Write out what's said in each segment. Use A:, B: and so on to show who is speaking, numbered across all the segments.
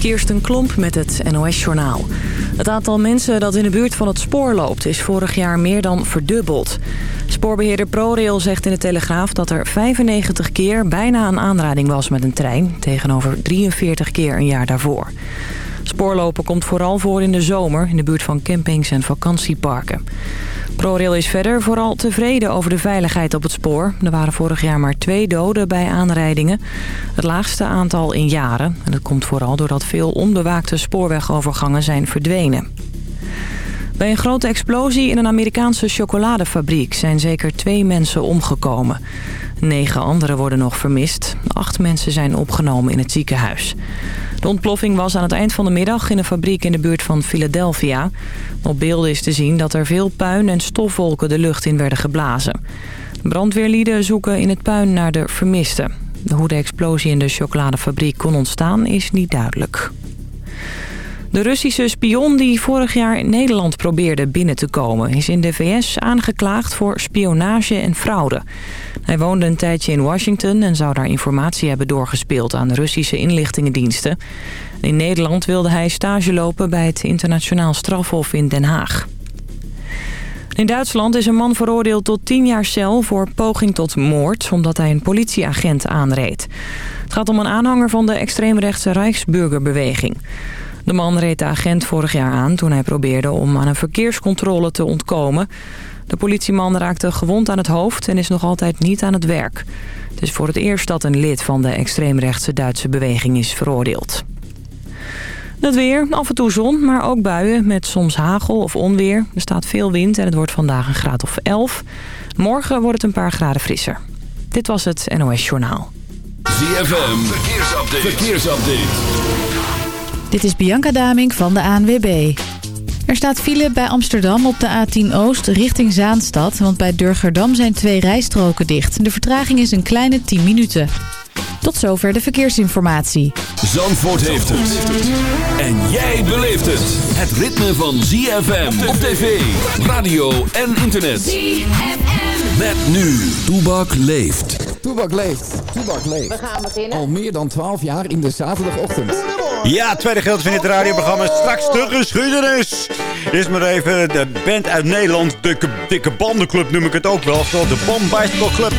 A: Kirsten Klomp met het NOS-journaal. Het aantal mensen dat in de buurt van het spoor loopt is vorig jaar meer dan verdubbeld. Spoorbeheerder ProRail zegt in de Telegraaf dat er 95 keer bijna een aanrijding was met een trein... tegenover 43 keer een jaar daarvoor. Spoorlopen komt vooral voor in de zomer in de buurt van campings en vakantieparken. ProRail is verder vooral tevreden over de veiligheid op het spoor. Er waren vorig jaar maar twee doden bij aanrijdingen. Het laagste aantal in jaren. En dat komt vooral doordat veel onbewaakte spoorwegovergangen zijn verdwenen. Bij een grote explosie in een Amerikaanse chocoladefabriek zijn zeker twee mensen omgekomen. Negen anderen worden nog vermist. Acht mensen zijn opgenomen in het ziekenhuis. De ontploffing was aan het eind van de middag in een fabriek in de buurt van Philadelphia. Op beelden is te zien dat er veel puin en stofwolken de lucht in werden geblazen. Brandweerlieden zoeken in het puin naar de vermisten. Hoe de explosie in de chocoladefabriek kon ontstaan is niet duidelijk. De Russische spion die vorig jaar in Nederland probeerde binnen te komen... is in de VS aangeklaagd voor spionage en fraude. Hij woonde een tijdje in Washington en zou daar informatie hebben doorgespeeld... aan Russische inlichtingendiensten. In Nederland wilde hij stage lopen bij het internationaal strafhof in Den Haag. In Duitsland is een man veroordeeld tot 10 jaar cel voor poging tot moord... omdat hij een politieagent aanreed. Het gaat om een aanhanger van de extreemrechtse Rijksburgerbeweging. De man reed de agent vorig jaar aan toen hij probeerde om aan een verkeerscontrole te ontkomen. De politieman raakte gewond aan het hoofd en is nog altijd niet aan het werk. Het is voor het eerst dat een lid van de extreemrechtse Duitse beweging is veroordeeld. Het weer, af en toe zon, maar ook buien met soms hagel of onweer. Er staat veel wind en het wordt vandaag een graad of 11. Morgen wordt het een paar graden frisser. Dit was het NOS Journaal.
B: ZFM, verkeersupdate. verkeersupdate.
C: Dit is Bianca Daming van de ANWB. Er staat file bij Amsterdam op de A10 Oost richting Zaanstad... want bij Durgerdam zijn twee rijstroken dicht. De vertraging is een kleine 10 minuten. Tot zover de verkeersinformatie.
B: Zandvoort heeft het. En jij beleeft het. Het ritme van ZFM op tv, radio en internet. ZFM. Met nu, Toebak leeft.
D: Toebak leeft. Toebak leeft.
E: We gaan beginnen.
D: Al meer dan 12 jaar in de zaterdagochtend.
F: Ja, tweede gedeelte van dit radioprogramma. Straks de geschiedenis. Is maar even de band uit Nederland. De dikke bandenclub noem ik het ook wel. Zo, de Bomb Bicycle Club.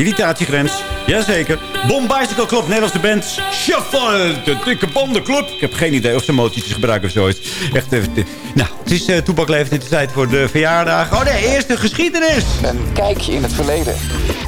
G: Irritatiegrens. Jazeker. Bomb Bicycle Club, Nederlandse band. Shuffle, de dikke bandenclub. Ik heb geen idee of ze motortjes gebruiken of zoiets. Echt, eh, de- nou, het is uh, toepakleven. Het is tijd voor de verjaardag. Oh nee, eerst de geschiedenis.
D: Een kijkje in het verleden.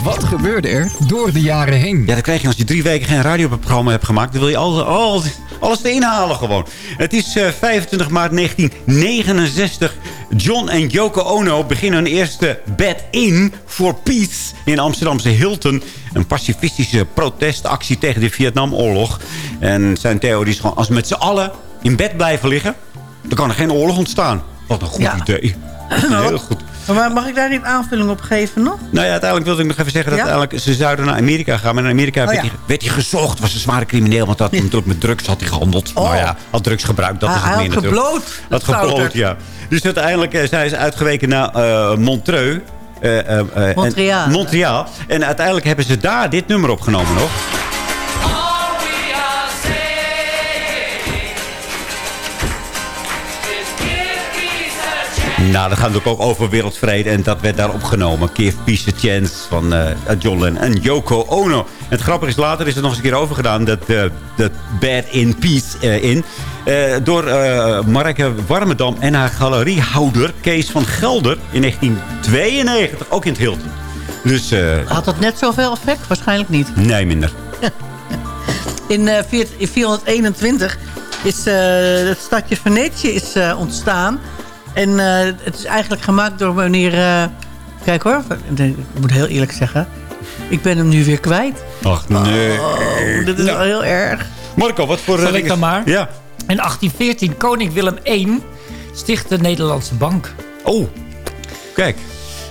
D: Wat gebeurde er door de jaren heen?
G: Ja, dat krijg je als je drie weken geen radioprogramma hebt gemaakt. Dan wil je al, al, alles erin halen gewoon. Het is eh, 25 maart 1969. John en Yoko Ono beginnen hun eerste bed-in for peace in Amsterdamse Hilton. Een pacifistische protestactie tegen de Vietnamoorlog. En zijn theorie is gewoon, als we met z'n allen in bed blijven liggen... dan kan er geen oorlog ontstaan. Wat een goed
H: Ja.
G: idee. Heel goed.
H: Maar mag ik daar niet aanvulling op geven nog?
G: Nou ja, uiteindelijk wilde ik nog even zeggen dat
H: Ja?
G: uiteindelijk ze zouden naar Amerika gaan. Maar in Amerika
H: Oh,
G: werd,
H: ja.
G: hij, werd hij gezocht. Was een zware crimineel, want dat natuurlijk met drugs had hij gehandeld.
H: Oh.
G: Nou ja, had drugs gebruikt. Dat
H: Ah,
G: is het
H: hij
G: meer
H: had
G: natuurlijk.
H: gebloot.
G: Had gebloot, ja. Dus uiteindelijk eh, zijn ze uitgeweken naar eh, Montreux. eh, eh, en-
H: Montreal.
G: Montreal. En uiteindelijk hebben ze daar dit nummer opgenomen nog. Nou, dat gaat natuurlijk ook over wereldvrede. En dat werd daar opgenomen. Give Peace a Chance van eh John Lennon en Yoko Ono. En het grappige is, later is het nog eens een keer overgedaan. Dat, eh, dat Bad in Peace eh, in. door Marke Warmerdam en haar galeriehouder Kees van Gelder in 1992. Ook in het Hilton. Dus,
H: Had dat net zoveel effect? Waarschijnlijk niet.
G: nee, minder.
H: In, eh, vier- in 421 is het stadje Venetië is, ontstaan. En eh, het is eigenlijk gemaakt door meneer... eh, kijk hoor, ik moet heel eerlijk zeggen. Ik ben hem nu weer kwijt.
G: Ach, nee.
H: Oh, dit is
G: Nou.
H: wel heel erg.
G: Marco, wat voor...
I: Zal
G: eh,
I: ik dan maar?
G: Ja.
I: In 1814, koning Willem I stichtte de Nederlandse Bank.
G: Oh, kijk.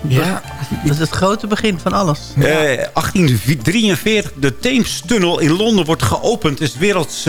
I: Ja.
H: Dat is het grote begin van alles.
G: Eh, 1843, de Theemstunnel in Londen wordt geopend. Het is de werelds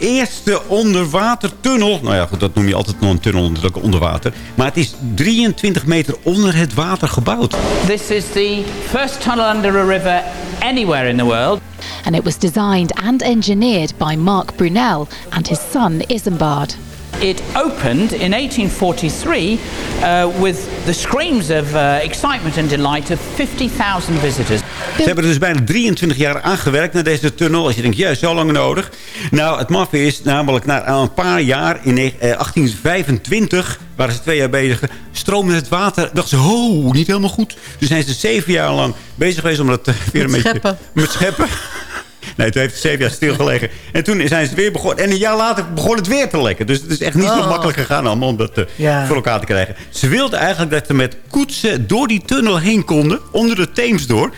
G: eerste onderwatertunnel. Nou ja, goed, dat noem je altijd nog een tunnel natuurlijk onder water. Maar het is 23 meter onder het water gebouwd.
J: This is the first tunnel under a river anywhere in the world.
K: and it was designed and engineered by Mark Brunel and his son Isambard.
J: It opened in 1843 uh, with the screams of uh, excitement and delight of 50,000 visitors.
G: Ze hebben er dus bijna 23 jaar aan gewerkt naar deze tunnel. Als je denkt, ja, zo lang nodig. Nou, het maffe is namelijk na een paar jaar, in ne- eh, 1825, waren ze twee jaar bezig, stroomde het water. Dachten ze, oh, niet helemaal goed. Dus zijn ze zeven jaar lang bezig geweest om dat eh, weer een
H: Met
G: beetje...
H: scheppen.
G: Met scheppen. Nee, toen heeft het zeven jaar stilgelegen. En toen zijn ze weer begonnen. En een jaar later begon het weer te lekken. Dus het is echt niet zo
H: Oh.
G: makkelijk gegaan allemaal om dat eh,
H: Ja.
G: voor elkaar te krijgen. Ze wilden eigenlijk dat ze met koetsen door die tunnel heen konden. Onder de Theems door.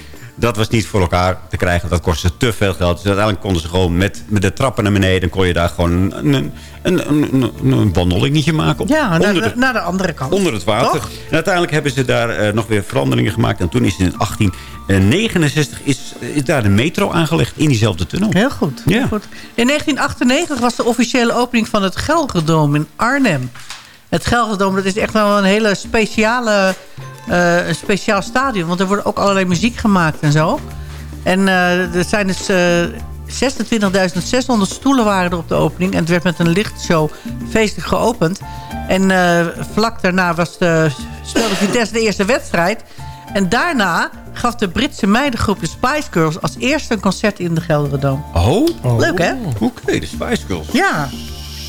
G: Dat was niet voor elkaar te krijgen. Dat kostte te veel geld. Dus uiteindelijk konden ze gewoon met, met de trappen naar beneden... kon je daar gewoon een, een, een, een, wandelingetje maken.
H: Ja, naar de, naar de andere kant.
G: onder het water.
H: Toch?
G: En uiteindelijk hebben ze daar eh, nog weer veranderingen gemaakt. En toen is in 1869 is, is daar de metro aangelegd in diezelfde tunnel.
H: Heel goed, heel goed. In 1998 was de officiële opening van het Gelredome in Arnhem. Het Gelredome, dat is echt wel een hele speciale, eh, een speciaal stadion. Want er wordt ook allerlei muziek gemaakt en zo. En eh, er zijn dus eh 26.600 stoelen waren er op de opening. En het werd met een lichtshow feestelijk geopend. En eh, vlak daarna was de, speelde Vitesse de eerste wedstrijd. En daarna gaf de Britse meidengroep de Spice Girls... als eerste een concert in de Gelderdoom.
G: Oh,
H: Leuk, hè?
G: oké, de Spice Girls.
H: Ja.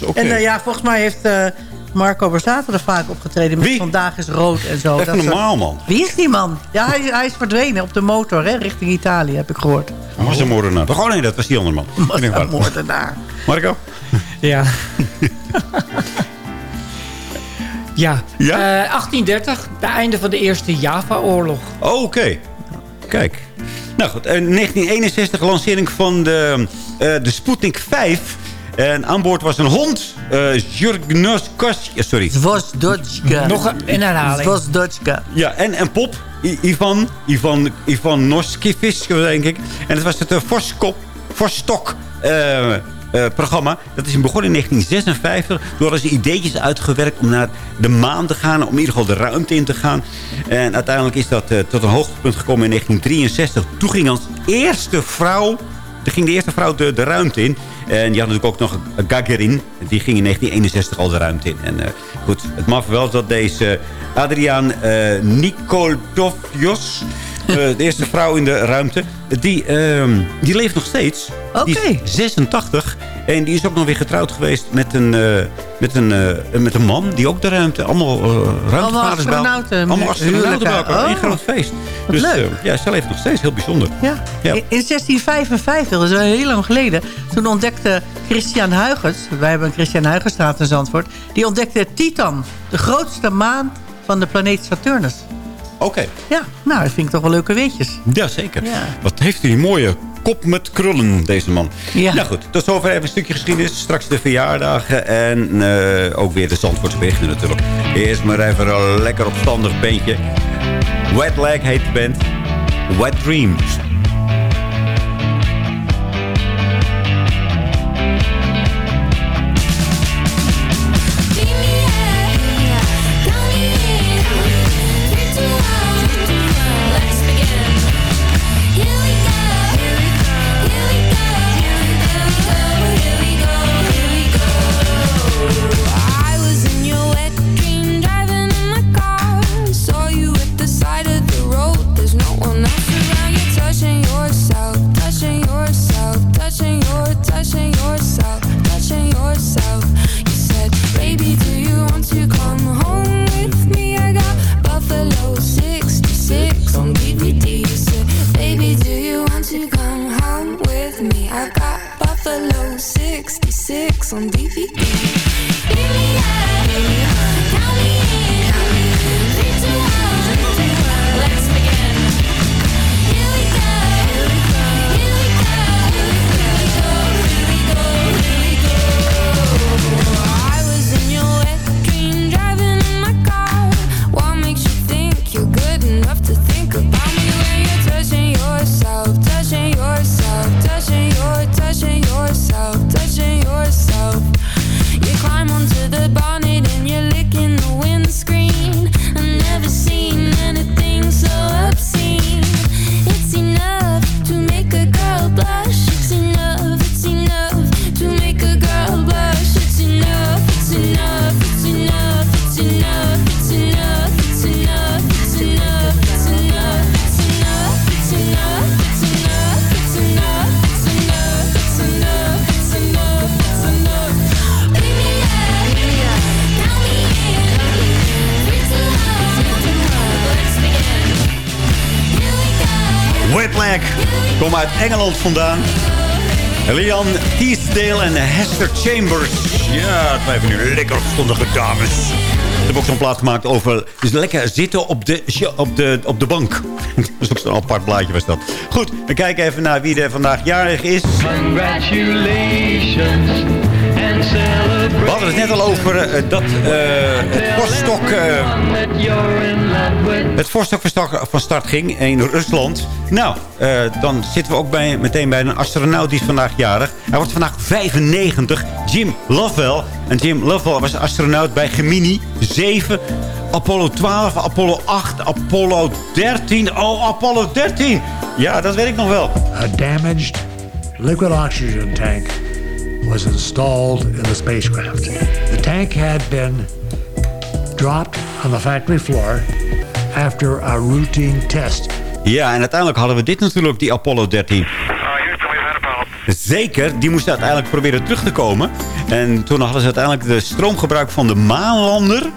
G: Oké.
H: En eh, ja, volgens mij heeft eh, Marco Borsato er vaak opgetreden... met
G: Wie?
H: Vandaag is rood en zo.
G: Even
H: Dat soort-
G: normaal, man.
H: Wie is die man? Ja, hij, hij is verdwenen op de motor, hè, richting Italië, heb ik gehoord.
G: Dat was een moordenaar. Oh nee, dat was die andere man.
H: Was een moordenaar.
G: Marco?
I: Ja. ja.
G: Ja?
I: Eh, 1830, de einde van de Eerste Java-oorlog.
G: Oh, oké. Kijk. Nou goed, in 1961 lancering van de, eh, de Sputnik 5. En aan boord was een hond. eh ja, Sorry.
H: Zwozdotska.
I: Nog een, herhaling.
H: Zwozdotska.
G: Ja, en een pop. I- Ivan. Ivan, Ivan Noskivis, denk ik. En het was het uh, Voskop, Vostok eh, eh, programma. Dat is begonnen in 1956. Door als ideetjes uitgewerkt om naar de maan te gaan. Om in ieder geval de ruimte in te gaan. En uiteindelijk is dat tot een hoogtepunt gekomen in 1963. Toen ging als eerste vrouw... Er ging de eerste vrouw de, de ruimte in. En die had natuurlijk ook nog een Gagarin. Die ging in 1961 al de ruimte in. En eh, goed, het mag wel dat deze Adriaan eh Nikoltovjos... Eh, de eerste vrouw in de ruimte. Die, ehm, die leeft nog steeds. Die
H: Oké.
G: is 86. En die is ook nog weer getrouwd geweest met een, eh, met een, eh, met een man. Die ook de ruimte... Allemaal uh, ruimtevaders bij Allemaal astronauten bij elkaar.
H: Oh.
G: groot feest.
H: Wat
G: dus
H: leuk.
G: eh, ja, zij leeft nog steeds. Heel bijzonder.
H: Ja.
G: Ja.
H: In, in 1655, dat is wel heel lang geleden... toen ontdekte Christian Huygens... wij hebben een Christian Huygenstraat in Zandvoort... die ontdekte Titan, de grootste maan van de planeet Saturnus.
G: Oké.
H: Ja, nou, dat vind ik toch wel leuke weetjes.
G: Jazeker.
H: Ja.
G: Wat heeft hij een mooie kop met krullen, deze man.
H: Ja.
G: Nou goed, tot zover even een stukje geschiedenis. Straks de verjaardagen en eh, ook weer de Zandvoortse berichten natuurlijk. Eerst maar even een lekker opstandig beentje. Wet Leg heet de band. Wet Dreams. Engeland vandaan. Leon Teasdale en Hester Chambers. Ja, het blijven nu lekker opstandige dames. Ik heb ook zo'n plaat gemaakt over dus lekker zitten op de, op de, op de bank. Dat is ook zo'n apart blaadje was dat. Goed, we kijken even naar wie er vandaag jarig is.
C: Congratulations and celebrate
G: We hadden het net al over eh, dat eh, het vorstok... eh, het van start, ging in Rusland. Nou, dan zitten we ook bij, meteen bij een astronaut die is vandaag jarig. Hij wordt vandaag 95. Jim Lovell. En Jim Lovell was astronaut bij Gemini 7, Apollo 12, Apollo 8, Apollo 13. Oh, Apollo 13! Ja, dat weet ik nog wel.
L: A damaged liquid oxygen tank was installed in the spacecraft. The tank had been dropped on the factory floor after a routine test.
G: Ja, en uiteindelijk hadden we dit natuurlijk, die Apollo 13. Zeker, die moesten uiteindelijk proberen terug te komen. En toen hadden ze uiteindelijk de stroom gebruikt van de maanlander.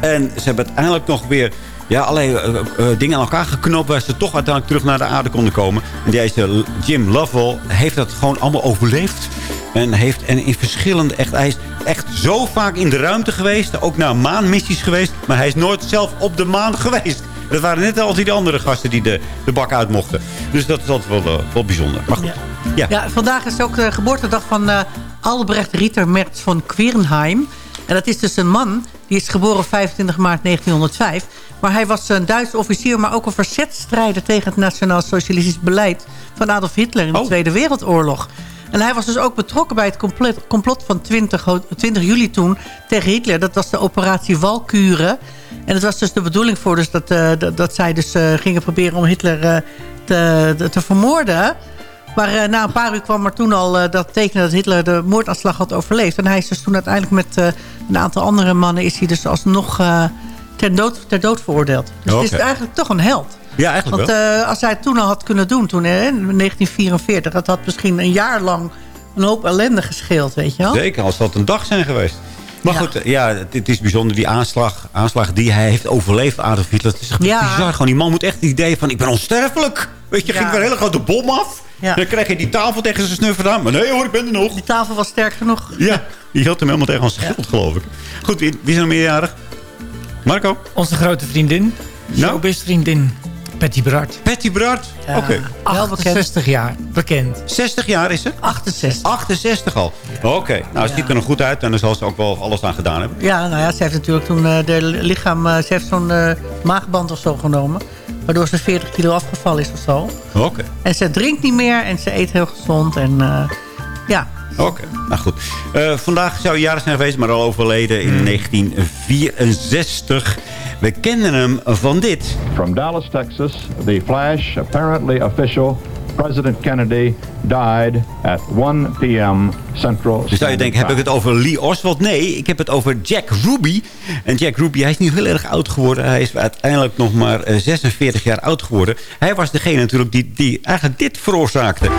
G: En ze hebben uiteindelijk nog weer ja, allerlei eh, eh, dingen aan elkaar geknopt... waar ze toch uiteindelijk terug naar de aarde konden komen. En deze Jim Lovell heeft dat gewoon allemaal overleefd. En heeft en in verschillende... Echt, hij is echt zo vaak in de ruimte geweest. Ook naar maanmissies geweest. Maar hij is nooit zelf op de maan geweest. Dat waren net als die andere gasten die de, de bak uit mochten. Dus dat is altijd wel, eh, wel bijzonder. Maar goed, ja.
H: Ja, vandaag is ook de geboortedag van eh, Albrecht Rieter Merz van Querenheim. En dat is dus een man, die is geboren 25 maart 1905. Maar hij was een Duitse officier, maar ook een verzetstrijder... tegen het nationaal socialistisch beleid van Adolf Hitler in de
G: Oh.
H: Tweede Wereldoorlog. En hij was dus ook betrokken bij het complot, complot van 20, ho- 20 juli toen tegen Hitler. Dat was de operatie Walkuren. En het was dus de bedoeling voor dus dat, eh, dat, dat zij dus eh, gingen proberen om Hitler eh, te, te, vermoorden... Maar na een paar uur kwam er toen al dat teken dat Hitler de moordaanslag had overleefd. En hij is dus toen uiteindelijk met een aantal andere mannen... is hij dus alsnog ter, dood, ter dood veroordeeld. Dus het is eigenlijk toch een held.
G: Ja, eigenlijk
H: Want
G: wel.
H: eh, als hij het toen al had kunnen doen, toen, hè, in 1944... dat had misschien een jaar lang een hoop ellende gescheeld, weet je wel?
G: Zeker, als dat een dag zijn geweest. Maar
H: Ja.
G: goed, eh, ja, het, is bijzonder. Die aanslag, aanslag die hij heeft overleefd, Adolf Hitler. Het is echt
H: Ja.
G: bizar. Gewoon, die man moet echt het idee van, ik ben onsterfelijk. Weet je, ging weer een hele grote bom af.
H: Ja.
G: Dan krijg je die tafel tegen zijn snuffer aan. Maar nee hoor, ik ben er nog.
H: Die tafel was sterk genoeg.
G: Ja, die hield hem helemaal tegen ons schild, geloof ik. Goed, wie, wie is er nog meerjarig? Marco?
I: Onze grote vriendin.
G: Nou?
I: Showbiz-vriendin. Patty Bart.
G: Patty Bart?
H: Ja.
G: Oké.
H: Wel bekend.
I: 60 jaar. Bekend.
G: 60 jaar is ze?
H: 68.
G: 68 al. Oké, nou, ze ziet er nog goed uit. En daar zal ze ook wel alles aan gedaan hebben.
H: Ja, nou ja, ze heeft natuurlijk toen eh, de lichaam... eh, ze heeft zo'n eh, maagband of zo genomen. Waardoor ze 40 kilo afgevallen is of zo.
G: Oké.
H: En ze drinkt niet meer en ze eet heel gezond. En eh, ja,
G: Oké, nou goed. Eh, vandaag zou hij jarig zijn geweest, maar al overleden in 1964. We kennen hem van dit.
M: From Dallas, Texas, the flash, apparently official, President Kennedy died at 1 p.m. Central
G: Dus zou je denken, heb ik het over Lee Oswald? Nee, ik heb het over Jack Ruby. En Jack Ruby, hij is niet heel erg oud geworden. Hij is uiteindelijk nog maar eh, 46 jaar oud geworden. Hij was degene natuurlijk die, die eigenlijk dit veroorzaakte.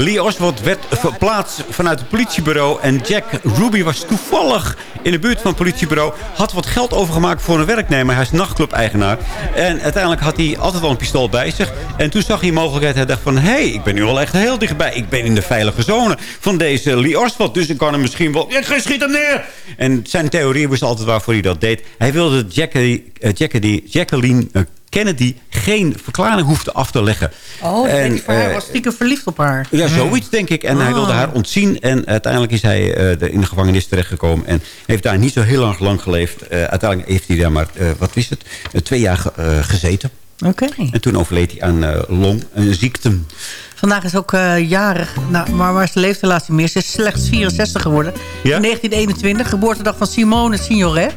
G: Lee Oswald werd verplaatst vanuit het politiebureau. En Jack Ruby was toevallig in de buurt van het politiebureau. Had wat geld overgemaakt voor een werknemer. Hij is nachtclub-eigenaar. En uiteindelijk had hij altijd wel een pistool bij zich. En toen zag hij mogelijkheid. Hij dacht van, hé, hey, ik ben nu wel echt heel dichtbij. Ik ben in de veilige zone van deze Lee Oswald. Dus ik kan hem misschien wel... Ja, schiet hem neer! En zijn theorie was altijd waarvoor hij dat deed. Hij wilde Jackie, eh, Jackie, Jacqueline eh, Kennedy geen verklaring hoefde af te leggen.
H: Oh, ik
G: En,
H: voor hij
G: eh,
H: was stiekem verliefd op haar.
G: ja, zoiets denk ik. En hij wilde
H: Ah.
G: haar ontzien. En uiteindelijk is hij eh, in de gevangenis terechtgekomen. En heeft daar niet zo heel lang, lang geleefd. Eh, uiteindelijk heeft hij daar maar, wat is het, twee jaar ge- gezeten.
H: Oké.
G: En toen overleed hij aan long, een ziekte.
H: Vandaag is ook jarig, nou, maar, maar ze leeft helaas niet meer. Ze is slechts 64 geworden.
G: Ja?
H: In 1921, geboortedag van Simone Signoret.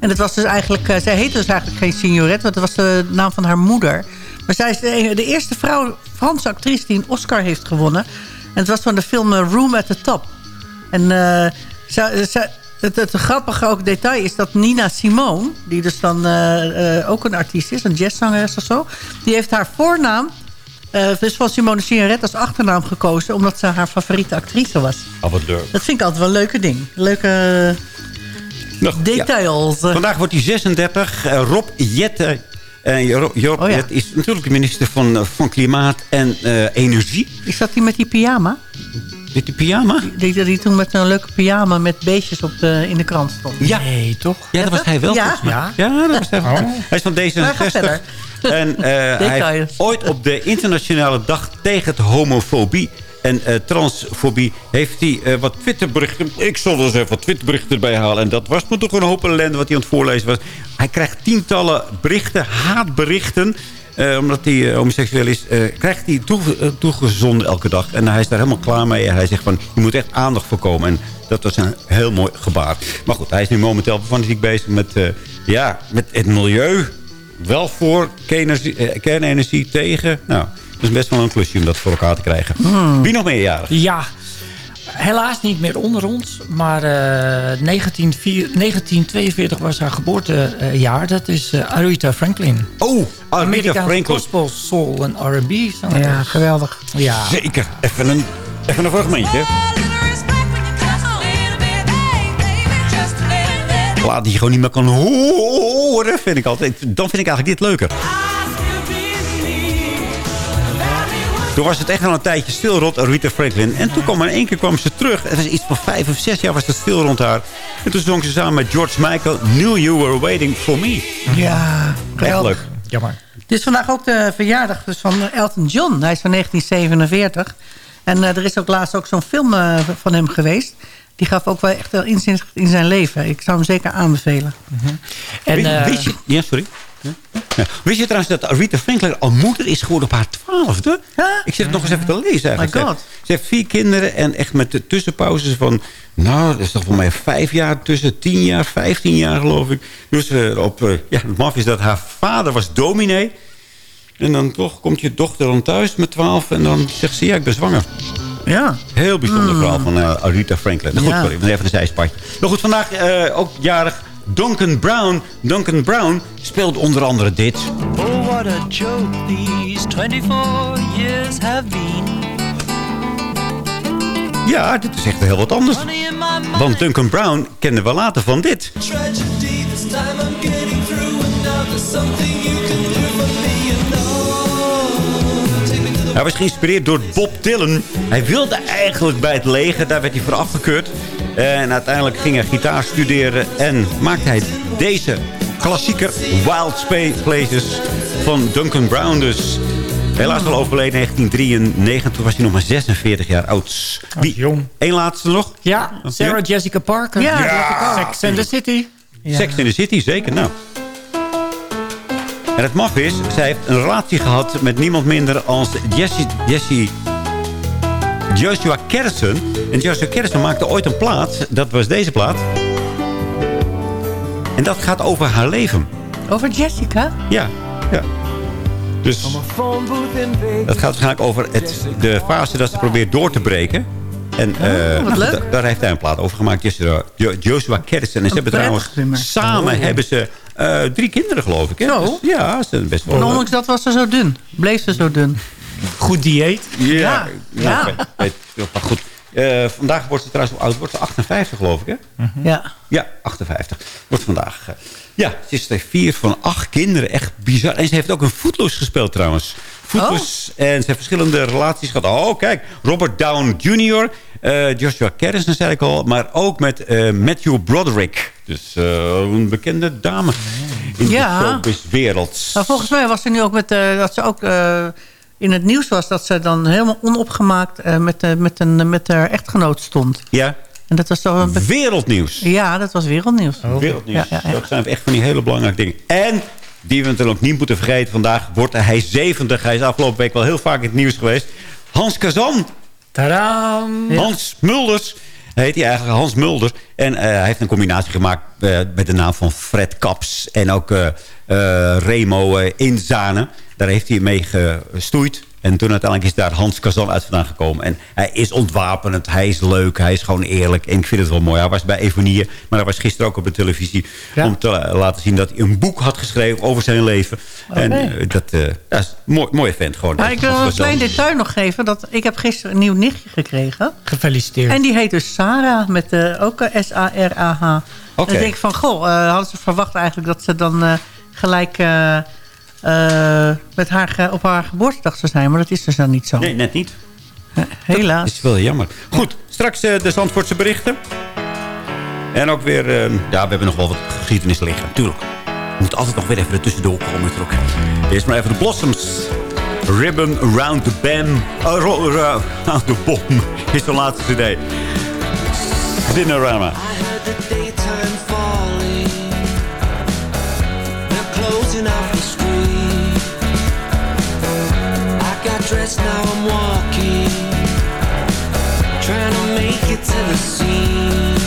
H: En dat was dus eigenlijk, eh, zij heette dus eigenlijk geen Signoret, want dat was de naam van haar moeder. Maar zij is de, de eerste vrouw, Franse actrice die een Oscar heeft gewonnen. En het was van de film eh, Room at the Top. En eh, zij- zij- het, het grappige ook detail is dat Nina Simone... die dus dan ook een artiest is, een jazzzangeres of zo... die heeft haar voornaam dus van Simone Signoret als achternaam gekozen... omdat ze haar favoriete actrice was.
G: Oh, wat leuk.
H: Dat vind ik altijd wel een leuke ding. Leuke
G: Nog, ja.
H: details.
G: Vandaag wordt hij 36. Eh, Rob Jette. En Rob, Rob
H: Oh ja.
G: Jette is natuurlijk de minister van, eh, van Klimaat en eh, Energie.
H: Is dat die met die pyjama?
G: Dit die pyjama?
H: Die, die, die toen met een leuke pyjama met beestjes op de, in de krant stond.
G: Ja.
I: Nee, toch?
G: Ja, dat was hij wel.
H: Ja.
I: Ja?
G: Ja, dat was hij. Hij is van
H: Maar ga
G: D66.
H: verder.
G: En eh, hij heeft ooit op de internationale dag tegen homofobie en eh, transfobie... heeft hij eh, wat Twitterberichten... Ik zal er eens even wat Twitterberichten erbij halen. En dat was me toch een hoop ellende wat hij aan het voorlezen was. Hij krijgt tientallen berichten, haatberichten... eh, omdat hij homoseksueel is, krijgt hij eh, toegezonden elke dag. En hij is daar helemaal klaar mee. Hij zegt van, je moet echt aandacht voorkomen. En dat was een heel mooi gebaar. Maar goed, hij is nu momenteel fanatiek bezig met, ja, met het milieu wel voor kernenergie, kernenergie tegen. Nou, dat is best wel een klusje om dat voor elkaar te krijgen. Wie nog meerjarig?
I: Ja, helaas niet meer onder ons. Maar eh 1904 1942 was haar geboortejaar. Dat is eh, Aretha Franklin.
G: Oh, Aretha Franklin.
I: gospel, soul en R&B.
H: Ja, geweldig.
I: Ja.
G: Zeker. Even een, even een fragmentje. Plaat die je gewoon niet meer kan horen, vind ik altijd. Dan vind ik eigenlijk dit leuker. Toen was het echt al een tijdje stil rond Aretha Franklin. En toen kwam er in één keer kwam ze terug. Het was iets van vijf of zes jaar was het stil rond haar. En toen zong ze samen met George Michael... Knew You Were Waiting For Me.
H: Ja,
G: Echt
H: geweldig.
G: leuk.
I: Jammer.
H: Dit is vandaag ook de verjaardag dus van Elton John. Hij is van 1947. En eh, er is ook laatst ook zo'n film eh, van hem geweest. Die gaf ook wel echt wel inzicht in zijn leven. Ik zou hem zeker aanbevelen.
I: En,
G: Wist-
I: eh,
G: wist je, ja, sorry. Ja. Wist je trouwens dat Aretha Franklin al moeder is geworden op haar twaalfde? Ik zit het nog eens even te lezen eigenlijk.
H: My God.
G: Ze, ze heeft vier kinderen en echt met de tussenpauzes van... Nou, dat is toch voor mij vijf jaar tussen, tien jaar, vijftien jaar geloof ik. Dus eh, op, eh, ja, het maf is dat haar vader was dominee. En dan toch komt je dochter dan thuis met twaalf en dan zegt ze, ja, ik ben zwanger.
H: Ja.
G: Heel bijzonder
H: Mm.
G: verhaal van eh, Aretha Franklin. Nou, Goed,
H: Ja.
G: even een zijspatje. Nou goed, vandaag ook jarig Duncan Brown. Duncan Brown speelt onder andere dit.
C: Oh, what a joke these 24 years have been.
G: Ja, dit is echt heel wat anders. Want Duncan Brown kennen we later van dit.
C: Tragedy, this time I'm getting through. And now there's something you
G: Hij was geïnspireerd door Bob Dylan. Hij wilde eigenlijk bij het leger, daar werd hij voor afgekeurd. En uiteindelijk ging hij gitaar studeren en maakte hij deze klassieker Wild Places van Duncan Brown dus. Helaas wel overleden in 1993, toen was hij nog maar 46 jaar oud. Wie?
I: jong.
G: Eén laatste nog?
I: Ja, Sarah Jessica Parker.
H: Ja,
G: Ja.
I: Sex and the City.
G: Sex in the City, zeker. Nou. En het maf is, zij heeft een relatie gehad met niemand minder als Jesse, Jesse Joshua Kersen. En Joshua Kersen maakte ooit een plaat. Dat was deze plaat. En dat gaat over haar leven.
H: Over Jessica?
G: Ja, ja. Dus dat gaat waarschijnlijk over het, de fase dat ze probeert door te breken. En eh,
H: wat leuk.
G: da- daar heeft hij een plaat over gemaakt. Joshua, Jo- Joshua Kersen. En ze hebben trouwens samen
H: Oh.
G: hebben ze eh, drie kinderen, geloof ik. Hè?
H: Zo?
G: Dus ja, ze zijn best wel...
H: En ondanks dat was ze zo dun. Bleef ze zo dun.
I: Goed dieet.
G: Ja,
H: Ja, ja.
G: weet- weet- maar goed. Eh, vandaag wordt ze trouwens hoe oud? Wordt ze 58, geloof ik, hè?
H: Ja.
G: Ja, 58. Wordt vandaag. Ja, ze is er vier van acht kinderen. Echt bizar. En ze heeft ook een Footloose gespeeld trouwens. Footloose. En ze heeft verschillende relaties gehad. Oh, kijk. Robert Down Jr., eh, Joshua Kerrison, zei ik al. Maar ook met eh, Matthew Broderick. Dus eh, een bekende dame in
H: Ja.
G: de showbizwereld.
H: Nou, volgens mij was ze nu ook met... dat ze ook in het nieuws was... dat ze dan helemaal onopgemaakt met, met, een, met haar echtgenoot stond.
G: Ja,
H: En dat was toch een... be-
G: wereldnieuws.
H: Ja, dat was wereldnieuws.
G: Wereldnieuws.
H: Ja, ja, ja.
G: Dat zijn echt van die hele belangrijke dingen. En, die we natuurlijk ook niet moeten vergeten... vandaag wordt hij 70. Hij is afgelopen week wel heel vaak in het nieuws geweest. Hans Kazan.
I: Tadam!
G: Hans Mulders. Heet hij eigenlijk Hans Mulder. En eh, hij heeft een combinatie gemaakt eh, met de naam van Fred Kaps. En ook eh, Remo Inzane. Daar heeft hij mee gestoeid. En toen uiteindelijk is daar Hans Kazan uit vandaan gekomen. En hij is ontwapenend, hij is leuk, hij is gewoon eerlijk. En ik vind het wel mooi. Hij was bij Evonie, maar hij was gisteren ook op de televisie...
I: Ja.
G: om te la- laten zien dat hij een boek had geschreven over zijn leven. En eh, dat, eh, dat is een mooi, mooi vent gewoon.
H: Maar ik wil een klein detail nog geven. Dat ik heb gisteren een nieuw nichtje gekregen.
I: Gefeliciteerd.
H: En die heet dus Sarah, met eh, ook S-A-R-A-H.
G: Oké.
H: En ik denk van, goh, hadden ze verwacht eigenlijk dat ze dan eh, gelijk eh, eh, met haar op haar geboortedag zou zijn. Maar dat is dus dan niet zo.
G: Nee, net niet.
H: Helaas.
G: Dat is wel jammer. Goed, straks eh, de Zandvoortse berichten. En ook weer, eh, ja, we hebben nog wel wat geschiedenis liggen. Tuurlijk. Moet altijd nog weer even er tussendoor komen natuurlijk. Eerst maar even de Blossoms. Ribbon Around the Bam. Oh, ro- ro- around the Bomb is de laatste cd. Dinorama.
C: I heard the daytime falling. Closing off the street. I got dressed, now I'm walking. Trying to make it to the scene.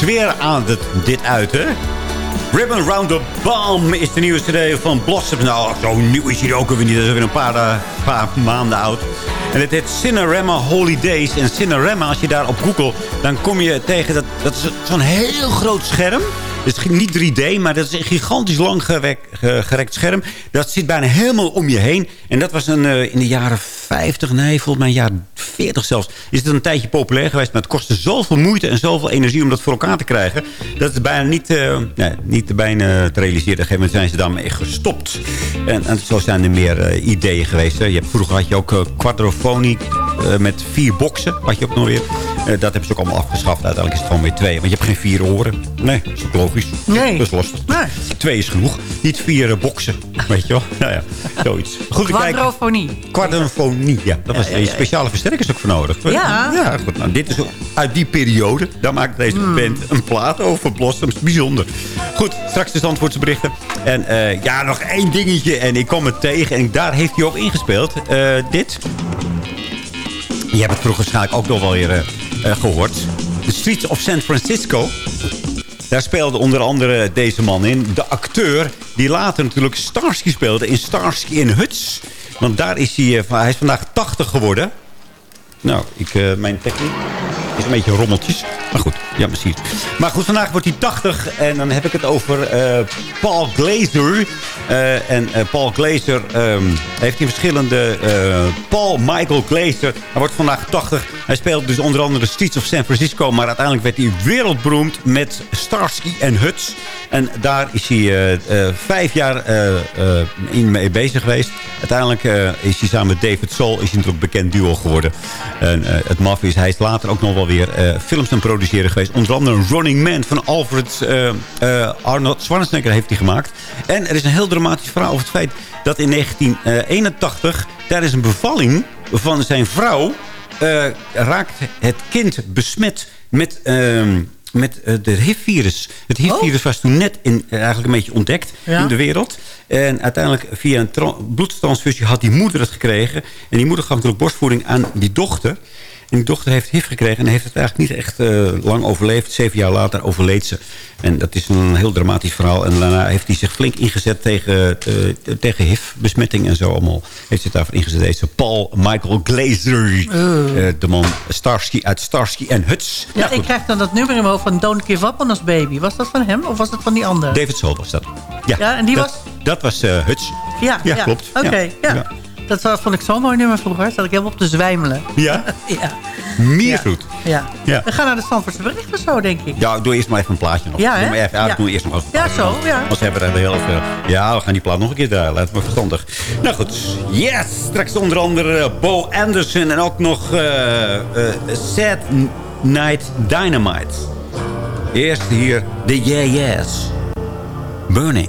G: Sfeer aan het, dit uit, hè? Ribbon Round the Bomb is de nieuwe cd van Blossom. Nou, zo nieuw is hij ook alweer niet. Dat is weer een paar, eh, paar maanden oud. En het heet Cinerama Holidays. En Cinerama, als je daar op Google... dan kom je tegen... dat, dat is zo'n heel groot scherm. Het is niet 3D, maar dat is een gigantisch lang gerekt, scherm. Dat zit bijna helemaal om je heen. En dat was een, eh, in de jaren 50, nee, volgens mij jaren 40 zelfs... is het een tijdje populair geweest. Maar het kostte zoveel moeite en zoveel energie om dat voor elkaar te krijgen... dat het bijna niet, eh, nee, niet bijna te realiseren. Op een gegeven moment zijn ze daarmee gestopt. En, en zo zijn er meer eh, ideeën geweest. Hè. Je hebt, vroeger had je ook quadrofonie met vier boxen. Had je ook nog weer. Dat hebben ze ook allemaal afgeschaft. Uiteindelijk is het gewoon weer twee. Want je hebt geen vier oren. Nee, dat is ook logisch.
H: Nee.
G: Dat is lastig.
H: Nee.
G: Twee is genoeg. Niet vier boksen. Weet je wel? Nou ja, zoiets. Goed.
H: Quadrofonie.
G: Quadrofonie, ja. Dat was
H: ja, ja, ja.
G: speciale versterkers ook voor nodig.
H: Ja.
G: Ja, goed. Nou, dit is uit die periode. Daar maakt deze
H: Hmm.
G: band een plaat over Blossoms. Bijzonder. Goed, straks de Zandvoortsberichten. En eh, ja, nog één dingetje. En ik kom het tegen. En daar heeft hij ook ingespeeld. Eh, dit. Je hebt het vroeger waarschijnlijk ook nog wel weer eh, eh, gehoord. The Streets of San Francisco. Daar speelde onder andere deze man in. De acteur die later natuurlijk Starsky speelde in Starsky in Huts. Want daar is hij, eh, hij is vandaag 80 geworden. Nou, ik, eh, mijn techniek is een beetje rommeltjes. Maar goed, ja, precies. Maar goed, vandaag wordt hij 80. En dan heb ik het over eh, Paul Glazer. Eh, en eh, Paul Glazer ehm, heeft in verschillende... Paul Michael Glazer. Hij wordt vandaag 80. Hij speelt dus onder andere Streets of San Francisco. Maar uiteindelijk werd hij wereldberoemd met Starsky en Huts. En daar is hij vijf jaar in mee bezig geweest. Uiteindelijk is hij samen met David Soul is hij een bekend duo geworden. En het maf is, hij is later ook nog wel weer films aan het produceren geweest. Onder andere Running Man van Alfred eh, eh, Arnold Schwarzenegger heeft hij gemaakt. En er is een heel dramatisch verhaal over het feit dat in 1981 tijdens een bevalling van zijn vrouw eh, raakt het kind besmet met... ehm, met de HIV-virus. Het HIV-virus was toen net in, eigenlijk een beetje ontdekt
H: Ja.
G: in de wereld. En uiteindelijk via een tra- bloedtransfusie had die moeder het gekregen. En die moeder gaf natuurlijk borstvoeding aan die dochter. Die dochter heeft HIV gekregen en heeft het eigenlijk niet echt eh, lang overleefd. Zeven jaar later overleed ze. En dat is een heel dramatisch verhaal. En daarna heeft hij zich flink ingezet tegen, eh, tegen HIV-besmetting en zo allemaal. Heeft zich daarvoor ingezet. Deze Paul Michael Glazer. eh, de man Starsky uit Starsky en Huts.
H: Ja, ik krijg dan dat nummer in mijn hoofd van Don't Give Up on Us Baby. Was dat van hem of was dat van die andere?
G: David Soul was dat. Ja,
H: Ja, en die
G: dat,
H: was?
G: Dat was Huts.
H: Ja,
G: Ja, klopt.
H: Oké,
G: ja.
H: Dat was, vond ik zo'n mooi nummer vroeger. Zat ik helemaal op te zwijmelen.
G: Ja?
H: Ja,
G: Meer goed.
H: ja.
G: Ja.
H: We gaan naar de Stamfordse berichten zo, denk ik.
G: Ja, doe eerst maar even een plaatje nog.
H: Ja, hè?
G: Doe maar even, ja,
H: Ja.
G: doe eerst nog even.
H: Ja, zo, ja.
G: Want hebben er heel veel. Ja, we gaan die plaat nog een keer draaien. Lijkt me verstandig. Nou goed. Yes! Straks onder andere eh, Bo Anderson en ook nog eh, eh, Sad Night Dynamite. Eerst hier de Yeah Yes. Burning.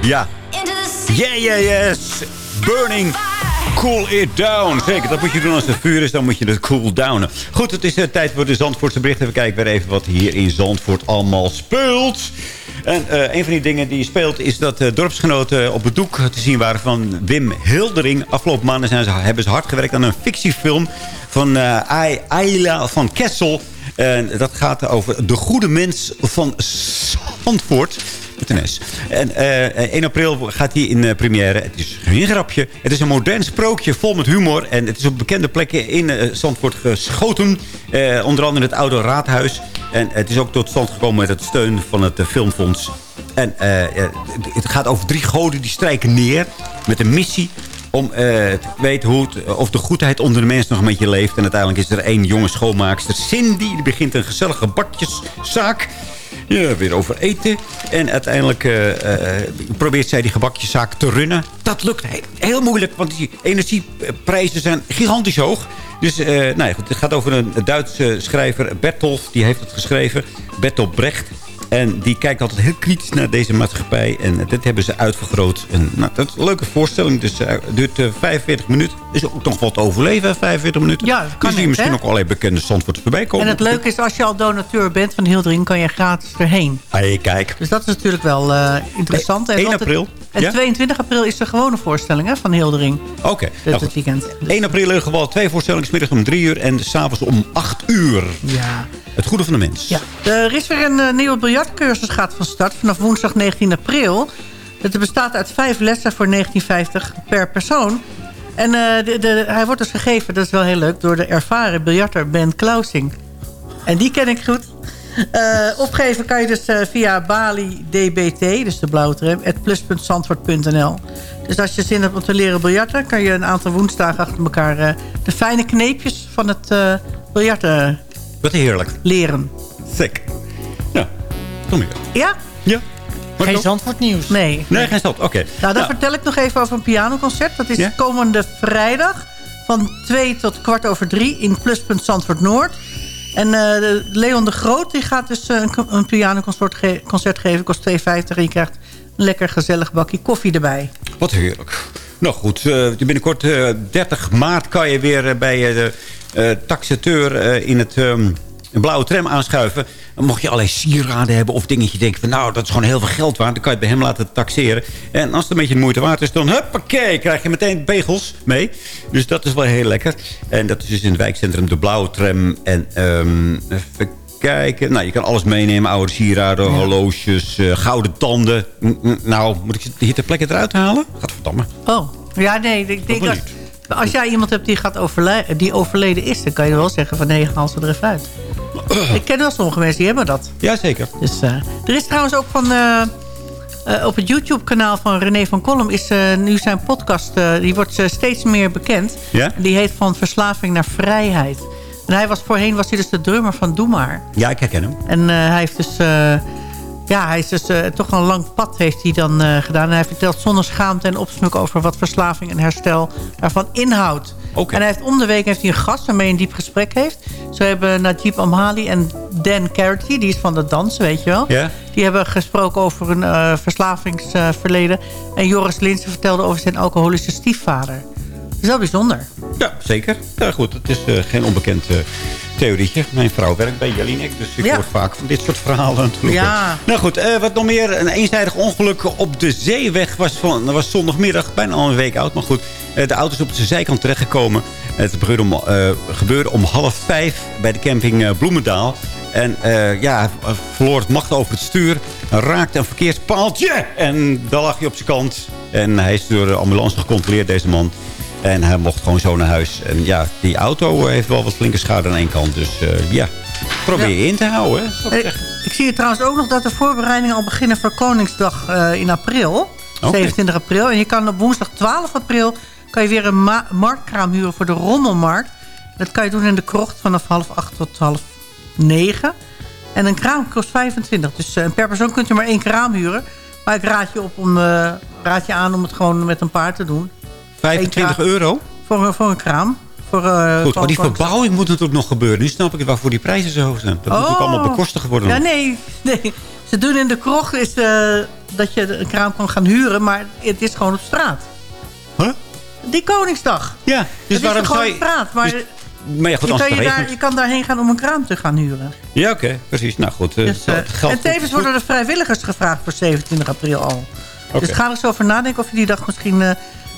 H: Ja.
G: Yeah, yeah, yes. Burning. Cool it down. Zeker, dat moet je doen als het vuur is. Dan moet je het cool downen. Goed, het is uh, tijd voor de Zandvoortse berichten. We kijken weer even wat hier in Zandvoort allemaal speelt. En eh, een van die dingen die speelt is dat uh, dorpsgenoten op het doek te zien waren van Wim Hildering. Afgelopen maanden zijn ze, hebben ze hard gewerkt aan een fictiefilm van Ayla van Kessel. En dat gaat over de goede mens van Zandvoort. Met een S. En uh, 1 april gaat hij in uh, première. Het is geen grapje. Het is een modern sprookje vol met humor. En het is op bekende plekken in Zandvoort geschoten. Onder andere het oude raadhuis. En het is ook tot stand gekomen met het steun van het Filmfonds. En het gaat over drie goden die strijken neer. Met een missie om te weten hoe het, of de goedheid onder de mens nog een beetje leeft. En uiteindelijk is er één jonge schoonmaakster, Cindy. Die begint een gezellige bakjeszaak. Ja, weer over eten. En uiteindelijk uh, uh, probeert zij die gebakjeszaak te runnen. Dat lukt heel, moeilijk, want die energieprijzen zijn gigantisch hoog. Dus uh, nou ja, het gaat over een Duitse schrijver, Bertolf. Die heeft het geschreven, Bertolt Brecht. En die kijkt altijd heel kritisch naar deze maatschappij. En dit hebben ze uitvergroot. En, nou, dat is een leuke voorstelling. Dus het duurt 45 minuten. Is ook nog wat overleven, 45 minuten.
H: Ja, kan
G: dus zie je misschien
H: hè?
G: ook allerlei bekende Zandvoorts voorbij komen.
H: En het leuke is, als je al donateur bent van Hildering... kan je gratis erheen.
G: Hey, kijk.
H: Dus dat is natuurlijk wel uh, interessant.
G: Hey, 1
H: want het-
G: april.
H: En
G: Ja?
H: 22 april is de gewone voorstelling hè, van Hildering.
G: Oké.
H: Dit
G: nou
H: het weekend.
G: 1 april in geval twee voorstellingen. 's middags om 3 uur en s'avonds om 8 uur.
H: Ja.
G: Het goede van de mens.
H: Ja. Er is weer een eh, nieuwe biljartcursus gaat van start vanaf woensdag 19 april. Het bestaat uit vijf lessen voor 1950 per persoon. En eh, de, de, hij wordt dus gegeven, dat is wel heel leuk, door de ervaren biljarter Ben Klausing. En die ken ik goed. Eh, opgeven kan je dus eh, via Bali DBT, dus de blauwe tram, at plus.zandvoort.nl. Dus als je zin hebt om te leren biljarten... kan je een aantal woensdagen achter elkaar de fijne kneepjes van het biljarten
G: Wat heerlijk.
H: leren.
G: Sick. Ja,
H: Ja?
G: Ja.
I: Geen Zandvoort nieuws.
H: Nee.
G: Nee, geen stad. Oké.
H: Nou, dan vertel ik nog even over een pianoconcert. Dat is
G: Ja?
H: komende vrijdag van 2 tot kwart over 3 in Pluspunt Zandvoort Noord. En eh, Leon de Groot die gaat dus eh, een, een pianoconcert ge concert geven. Kost 2,50 en je krijgt een lekker gezellig bakje koffie erbij.
G: Wat heerlijk. Nou goed, eh, binnenkort eh, 30 maart kan je weer bij eh, de eh, taxateur eh, in het ehm, blauwe tram aanschuiven. Dan mocht je allerlei sieraden hebben of dingetje denken van... nou, dat is gewoon heel veel geld waard. Dan kan je het bij hem laten taxeren. En als het een beetje de moeite waard is, dan huppakee, krijg je meteen begels mee. Dus dat is wel heel lekker. En dat is dus in het wijkcentrum de blauwe tram. En ehm, even kijken. Nou, je kan alles meenemen. Oude sieraden, horloges, eh, gouden tanden. Nou, moet ik ze hier ter plekke eruit halen? Gadverdamme.
H: Oh, ja, nee. Ik denk
G: wel
H: als jij iemand hebt die, gaat overlijden, die overleden is... dan kan je wel zeggen van nee, haal ze er even uit. Ik ken wel sommige mensen die hebben dat.
G: Jazeker.
H: Dus, eh, er is trouwens ook van... eh, eh, op het YouTube-kanaal van René van Kolm is nu zijn podcast... die wordt steeds meer bekend.
G: Ja?
H: Die heet Van Verslaving naar Vrijheid. En hij was, voorheen was hij dus de drummer van Doe Maar.
G: Ja, ik herken hem.
H: En hij heeft dus... ja, hij is dus eh, toch een lang pad heeft hij dan eh, gedaan. En hij vertelt zonder schaamte en opsmuk over wat verslaving en herstel daarvan inhoudt. En hij heeft om de week heeft hij een gast waarmee hij een diep gesprek heeft. Zo hebben Najib Amhali en Dan Carity, die is van de dans, weet je wel. Die hebben gesproken over een eh, verslavingsverleden. en Joris Linsen vertelde over zijn alcoholische stiefvader. Dat is wel bijzonder.
G: Ja, zeker. Ja, goed, het is geen onbekend theorietje. Mijn vrouw werkt bij Jelinek, dus ik
H: Ja.
G: hoor vaak van dit soort verhalen.
H: Ja.
G: Nou goed, eh, wat nog meer. Een eenzijdig ongeluk op de zeeweg was, van, was zondagmiddag. Bijna al een week oud, maar goed. Eh, de auto is op zijn zijkant terechtgekomen. Het gebeurde om, eh, gebeurde om half vijf bij de camping Bloemendaal. En eh, ja, verloor het macht over het stuur. Raakte een verkeerspaaltje. En daar lag hij op zijn kant. En hij is door de ambulance gecontroleerd, deze man. En hij mocht gewoon zo naar huis. En ja, die auto heeft wel wat flinke schade aan één kant. Dus eh, ja, probeer je in te houden. Hè, ik.
H: Ik zie trouwens ook nog dat de voorbereidingen al beginnen voor Koningsdag eh, in april.
G: Oké.
H: 27 april. En je kan op woensdag 12 april kan je weer een ma- marktkraam huren voor de Rommelmarkt. Dat kan je doen in de krocht vanaf half acht tot half negen. En een kraam kost 25. Dus eh, per persoon kunt u maar één kraam huren. Maar ik raad je, op om, raad je aan om het gewoon met een paar te doen.
G: 25
H: Eén kraam.
G: euro?
H: Voor, een- voor een kraam. Voor, eh,
G: Goed,
H: voor
G: maar die verbouwing moet natuurlijk nog gebeuren. Nu snap ik waarvoor die prijzen zo hoog zijn. Dat moet ook allemaal bekostigd worden.
H: Oh. Ja,
G: nog.
H: nee, nee. Ze doen in de krocht is, eh, dat je een kraam kan gaan huren, maar het is gewoon op straat.
G: Huh?
H: Die Koningsdag.
G: Ja, dus
H: het
G: waarom zou je...
H: op straat, maar...
G: dus- maar ja, goed,
H: je, kan je, daar, je kan daarheen gaan om een kraam te gaan huren.
G: Ja, oké, precies. Nou goed, eh,
H: Dus,
G: het
H: en tevens worden er vrijwilligers gevraagd voor 27 april al. Dus ga er eens over nadenken of je die dag misschien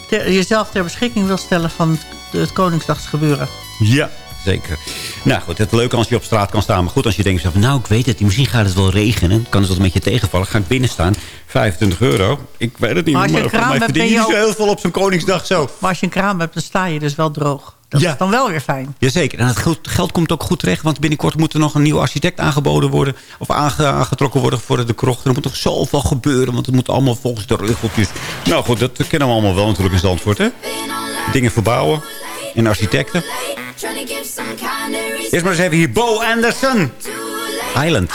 H: ter- jezelf ter beschikking wil stellen van het, het Koningsdagsgebeuren.
G: Ja, zeker. Nou goed, het leuke als je op straat kan staan. Maar goed, als je denkt, van, nou ik weet het, misschien gaat het wel regenen. Kan het wel een beetje tegenvallen. Ga ik binnen staan. 25 euro. Ik weet het niet.
H: Maar als je een
G: voor
H: kraam hebt, ben
G: je
H: ook-
G: heel veel op zo'n Koningsdag zo.
H: Maar als je een kraam hebt, dan sta je dus wel droog. Dat is dan wel weer fijn.
G: Jazeker. En het geld, geld komt ook goed terecht. Want binnenkort moet er nog een nieuwe architect aangeboden worden. Of aange- aangetrokken worden voor de krocht. En er moet nog zoveel gebeuren. Want het moet allemaal volgens de regeltjes. Nou goed, dat kennen we allemaal wel natuurlijk in Zandvoort. Hè? Dingen verbouwen. En architecten. Eerst maar eens even hier. Bo Anderson. Island.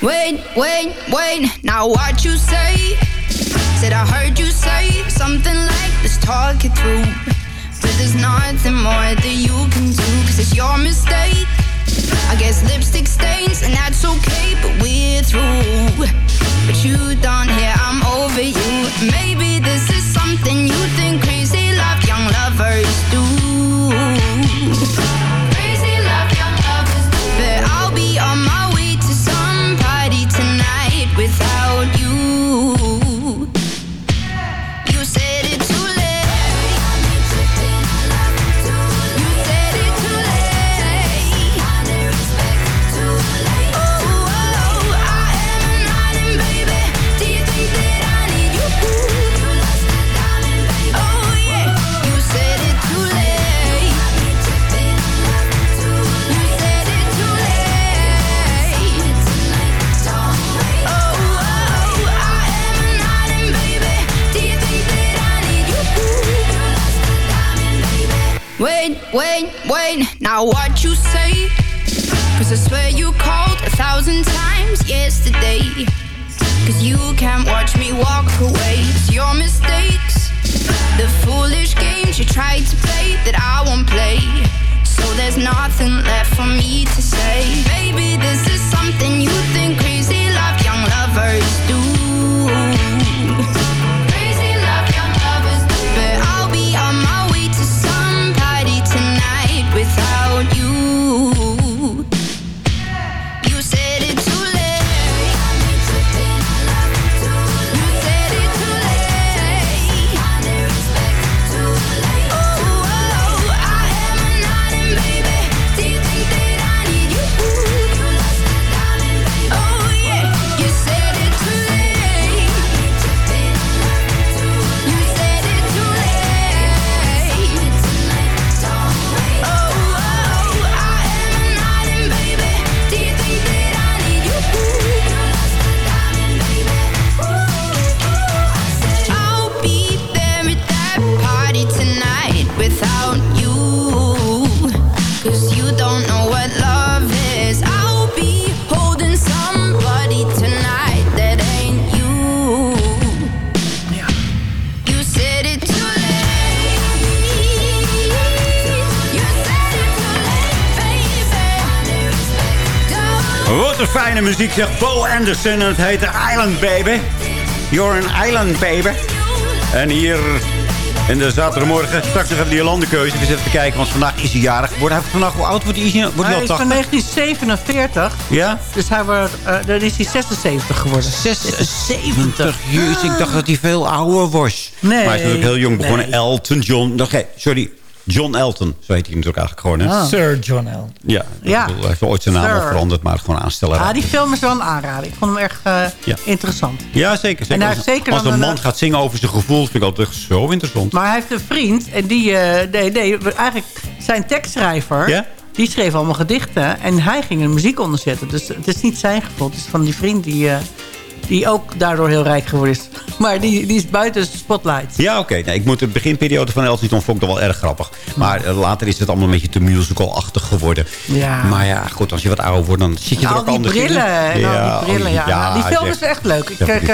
N: Wait, wait, wait. Now what you say? Said I heard you say something like let's talk it through. But there's nothing more that you can do, cause it's your mistake. I guess lipstick stains, and that's okay, but we're through. But you
G: fijne muziek, zegt Bo Anderson. En het heet Island Baby. You're an Island Baby. En hier in de zaterdagmorgen, straks nog even die landenkeuze. Even te kijken, want vandaag is hij jarig geworden. Hij vandaag, hoe oud wordt hij? Wordt hij
H: Hij is
G: 80?
H: van 1947.
G: Ja?
H: Dus hij wordt, eh, dan is hij 76 geworden.
G: 76? Jezus, ik dacht dat hij veel ouder was.
H: Nee,
G: Maar hij is natuurlijk heel jong begonnen.
H: nee.
G: Elton John. Sorry, John Elton, zo heet hij natuurlijk eigenlijk gewoon. Hè?
H: Ah.
I: Sir John L.
G: Ja,
H: Ja.
G: Ik bedoel, hij heeft ooit zijn naam
H: Sir.
G: veranderd, maar gewoon aansteller.
H: Ja, die film is wel een aanrader. Ik vond hem echt eh,
G: Ja.
H: interessant.
G: Ja, zeker. zeker.
H: En hij
G: als,
H: zeker
G: als
H: dan
G: een
H: een-
G: man gaat zingen over zijn gevoel, vind ik altijd zo interessant.
H: Maar hij heeft een vriend en die... eh, nee, nee, eigenlijk zijn tekstschrijver...
G: Ja?
H: Die schreef allemaal gedichten en hij ging er muziek onder zetten. Dus het is niet zijn gevoel. Het is van die vriend die, eh, die ook daardoor heel rijk geworden is. Maar die, die is buiten de spotlight.
G: Ja, oké. Nee, ik moet de beginperiode van Elton vond ik toch wel erg grappig. Maar eh, later is het allemaal een beetje te musical-achtig geworden.
H: Ja.
G: Maar ja, goed, als je wat ouder wordt, dan zit je er ook anders in.
H: brillen. En al die brillen, ja. die film is echt leuk. Ik
G: Ja,
H: eh,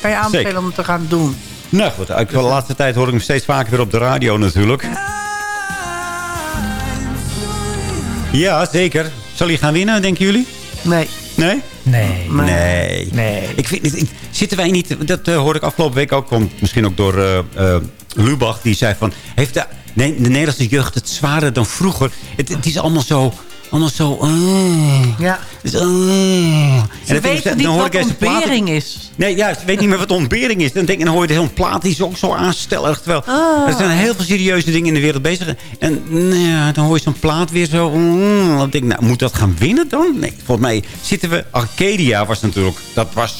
H: kan je aanbevelen
G: Zeker.
H: om het te gaan doen.
G: Nou goed, ik- de laatste tijd hoor ik hem steeds vaker weer op de radio natuurlijk. Ja, zeker. Zal hij gaan winnen, denken jullie?
H: Nee.
G: Nee?
I: Nee.
G: Nee.
I: Nee.
G: Ik vind, ik- zitten wij niet... Dat eh, hoorde ik afgelopen week ook. Komt misschien ook door eh, Lubach. Die zei van... Heeft de, nee, de Nederlandse jeugd het zwaarder dan vroeger? Het, het is allemaal zo... Allemaal zo... eh.
H: Ja.
G: Dus, eh. En dan
H: weten niet
G: dan hoor
H: wat
G: ik
H: ontbering is.
G: Nee, juist. Ik weet niet meer wat ontbering is. Dan, denk, dan hoor je zo'n plaat die is ook zo aanstellerig. Terwijl
H: Ah.
G: er zijn heel veel serieuze dingen in de wereld bezig. En nou dan hoor je zo'n plaat weer zo. mm, dan denk ik, nou, moet dat gaan winnen dan? Nee, volgens mij zitten we... Arcadia was natuurlijk... Dat was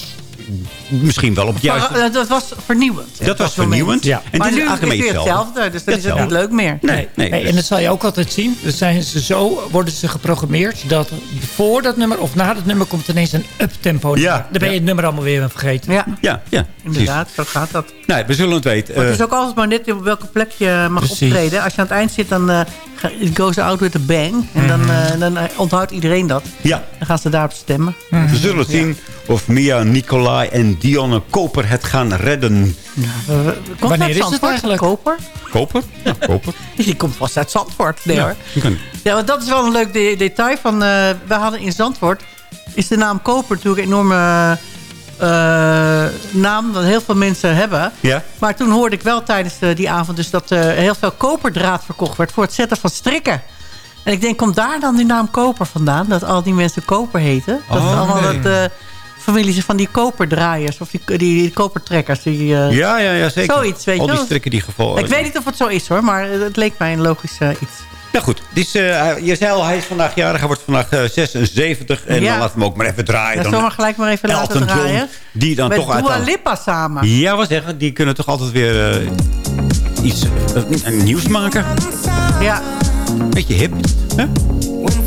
G: misschien wel op het juiste...
H: Maar, eh, dat was vernieuwend.
G: Dat was vernieuwend.
I: Ja.
G: En
H: maar
G: dit is
H: nu is
G: eigenlijk
H: het weer hetzelfde. Dus dan is het niet leuk meer.
G: Nee, nee.
I: Hey,
G: dus-
I: en dat zal je ook altijd zien. Dan zijn ze zo, worden ze geprogrammeerd dat voor dat nummer of na dat nummer komt ineens een uptempo. nummer.
G: Ja,
I: Dan ben je
G: ja.
I: het nummer allemaal weer vergeten.
H: Ja,
G: ja, ja.
H: inderdaad. Zo gaat dat.
G: Nee, we zullen het weten.
H: Maar het
G: Eh,
H: is ook altijd maar net op welke plek je mag
I: Precies.
H: optreden. Als je aan het eind zit, dan eh, it goes out with a bang. En dan, eh, dan eh, onthoudt iedereen dat.
G: ja,
H: Dan gaan ze daarop stemmen.
G: we zullen zien of Mia, Nicolai en Dionne Koper het gaan redden.
H: Komt
I: Wanneer
H: uit
I: is het
H: Zandvoort,
I: eigenlijk?
H: Koper?
G: Koper? Ja, Koper.
H: Die komt vast uit Zandvoort. Nee hoor.
G: Je kan-
H: Ja, want dat is wel een leuk de- detail. Van, eh, we hadden in Zandvoort... is de naam Koper natuurlijk een enorme eh, naam... dat heel veel mensen hebben.
G: Ja?
H: Maar toen hoorde ik wel tijdens eh, die avond... dus dat eh, heel veel koperdraad verkocht werd... voor het zetten van strikken. En ik denk, komt daar dan die naam Koper vandaan? Dat al die mensen Koper heten? Dat
G: Oh,
H: is allemaal
G: nee.
H: dat... eh families van die koperdraaiers... of die, die, die kopertrekkers. Die, eh,
G: Ja, ja, ja, zeker.
H: Zoiets, weet je
G: Al die strikken die gevolgen.
H: Ik weet niet of het zo is hoor, maar het leek mij een logisch eh, iets.
G: Nou goed, eh, hij- je zei al, hij is vandaag jarig. Hij wordt vandaag eh, 76. En
H: Ja.
G: dan laten we hem ook maar even draaien. Dan
H: zullen we gelijk maar even laten
G: Elton John,
H: draaien?
G: die dan
H: Met
G: toch
H: Dua. Lipa samen.
G: Ja, wat zeggen, die kunnen toch altijd weer eh, iets een nieuws maken.
H: Ja.
G: Beetje hip. Hè?
A: When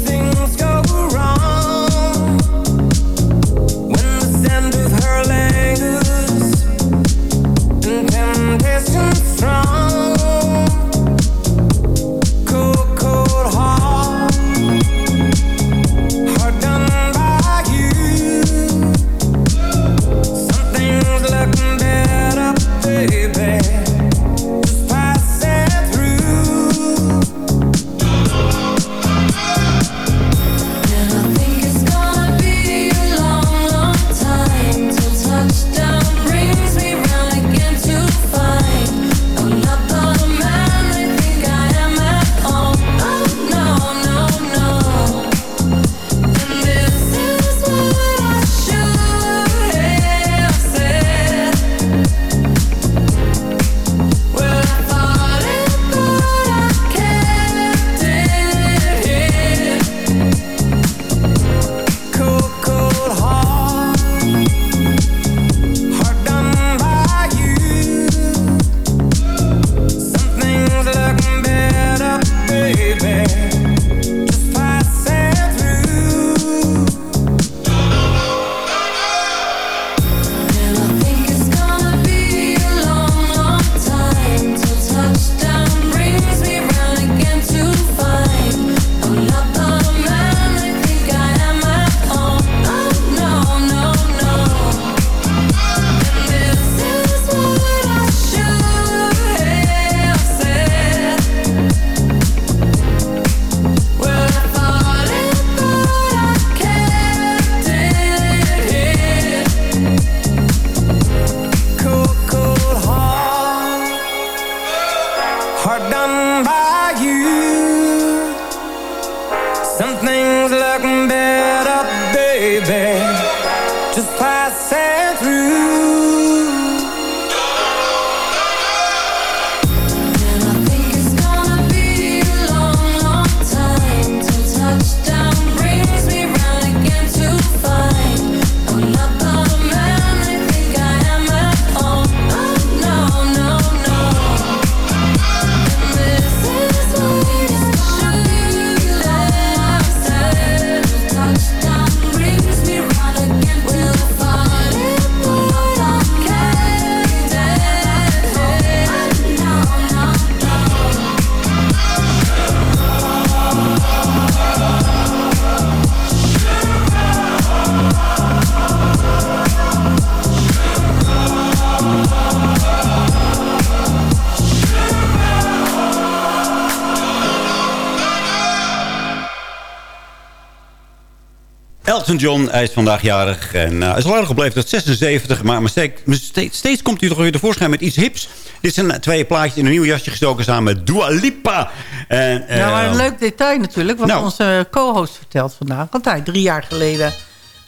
G: Elton John, hij is vandaag jarig. En eh, hij is al lang gebleven tot 76. Maar, maar steeds, steeds, komt hij toch weer tevoorschijn met iets hips. Dit zijn twee plaatjes in een nieuw jasje gestoken samen met Dua Lipa. En,
H: Ja, maar
G: eh,
H: een leuk detail natuurlijk, wat
G: nou.
H: onze co-host vertelt vandaag. Want hij drie jaar geleden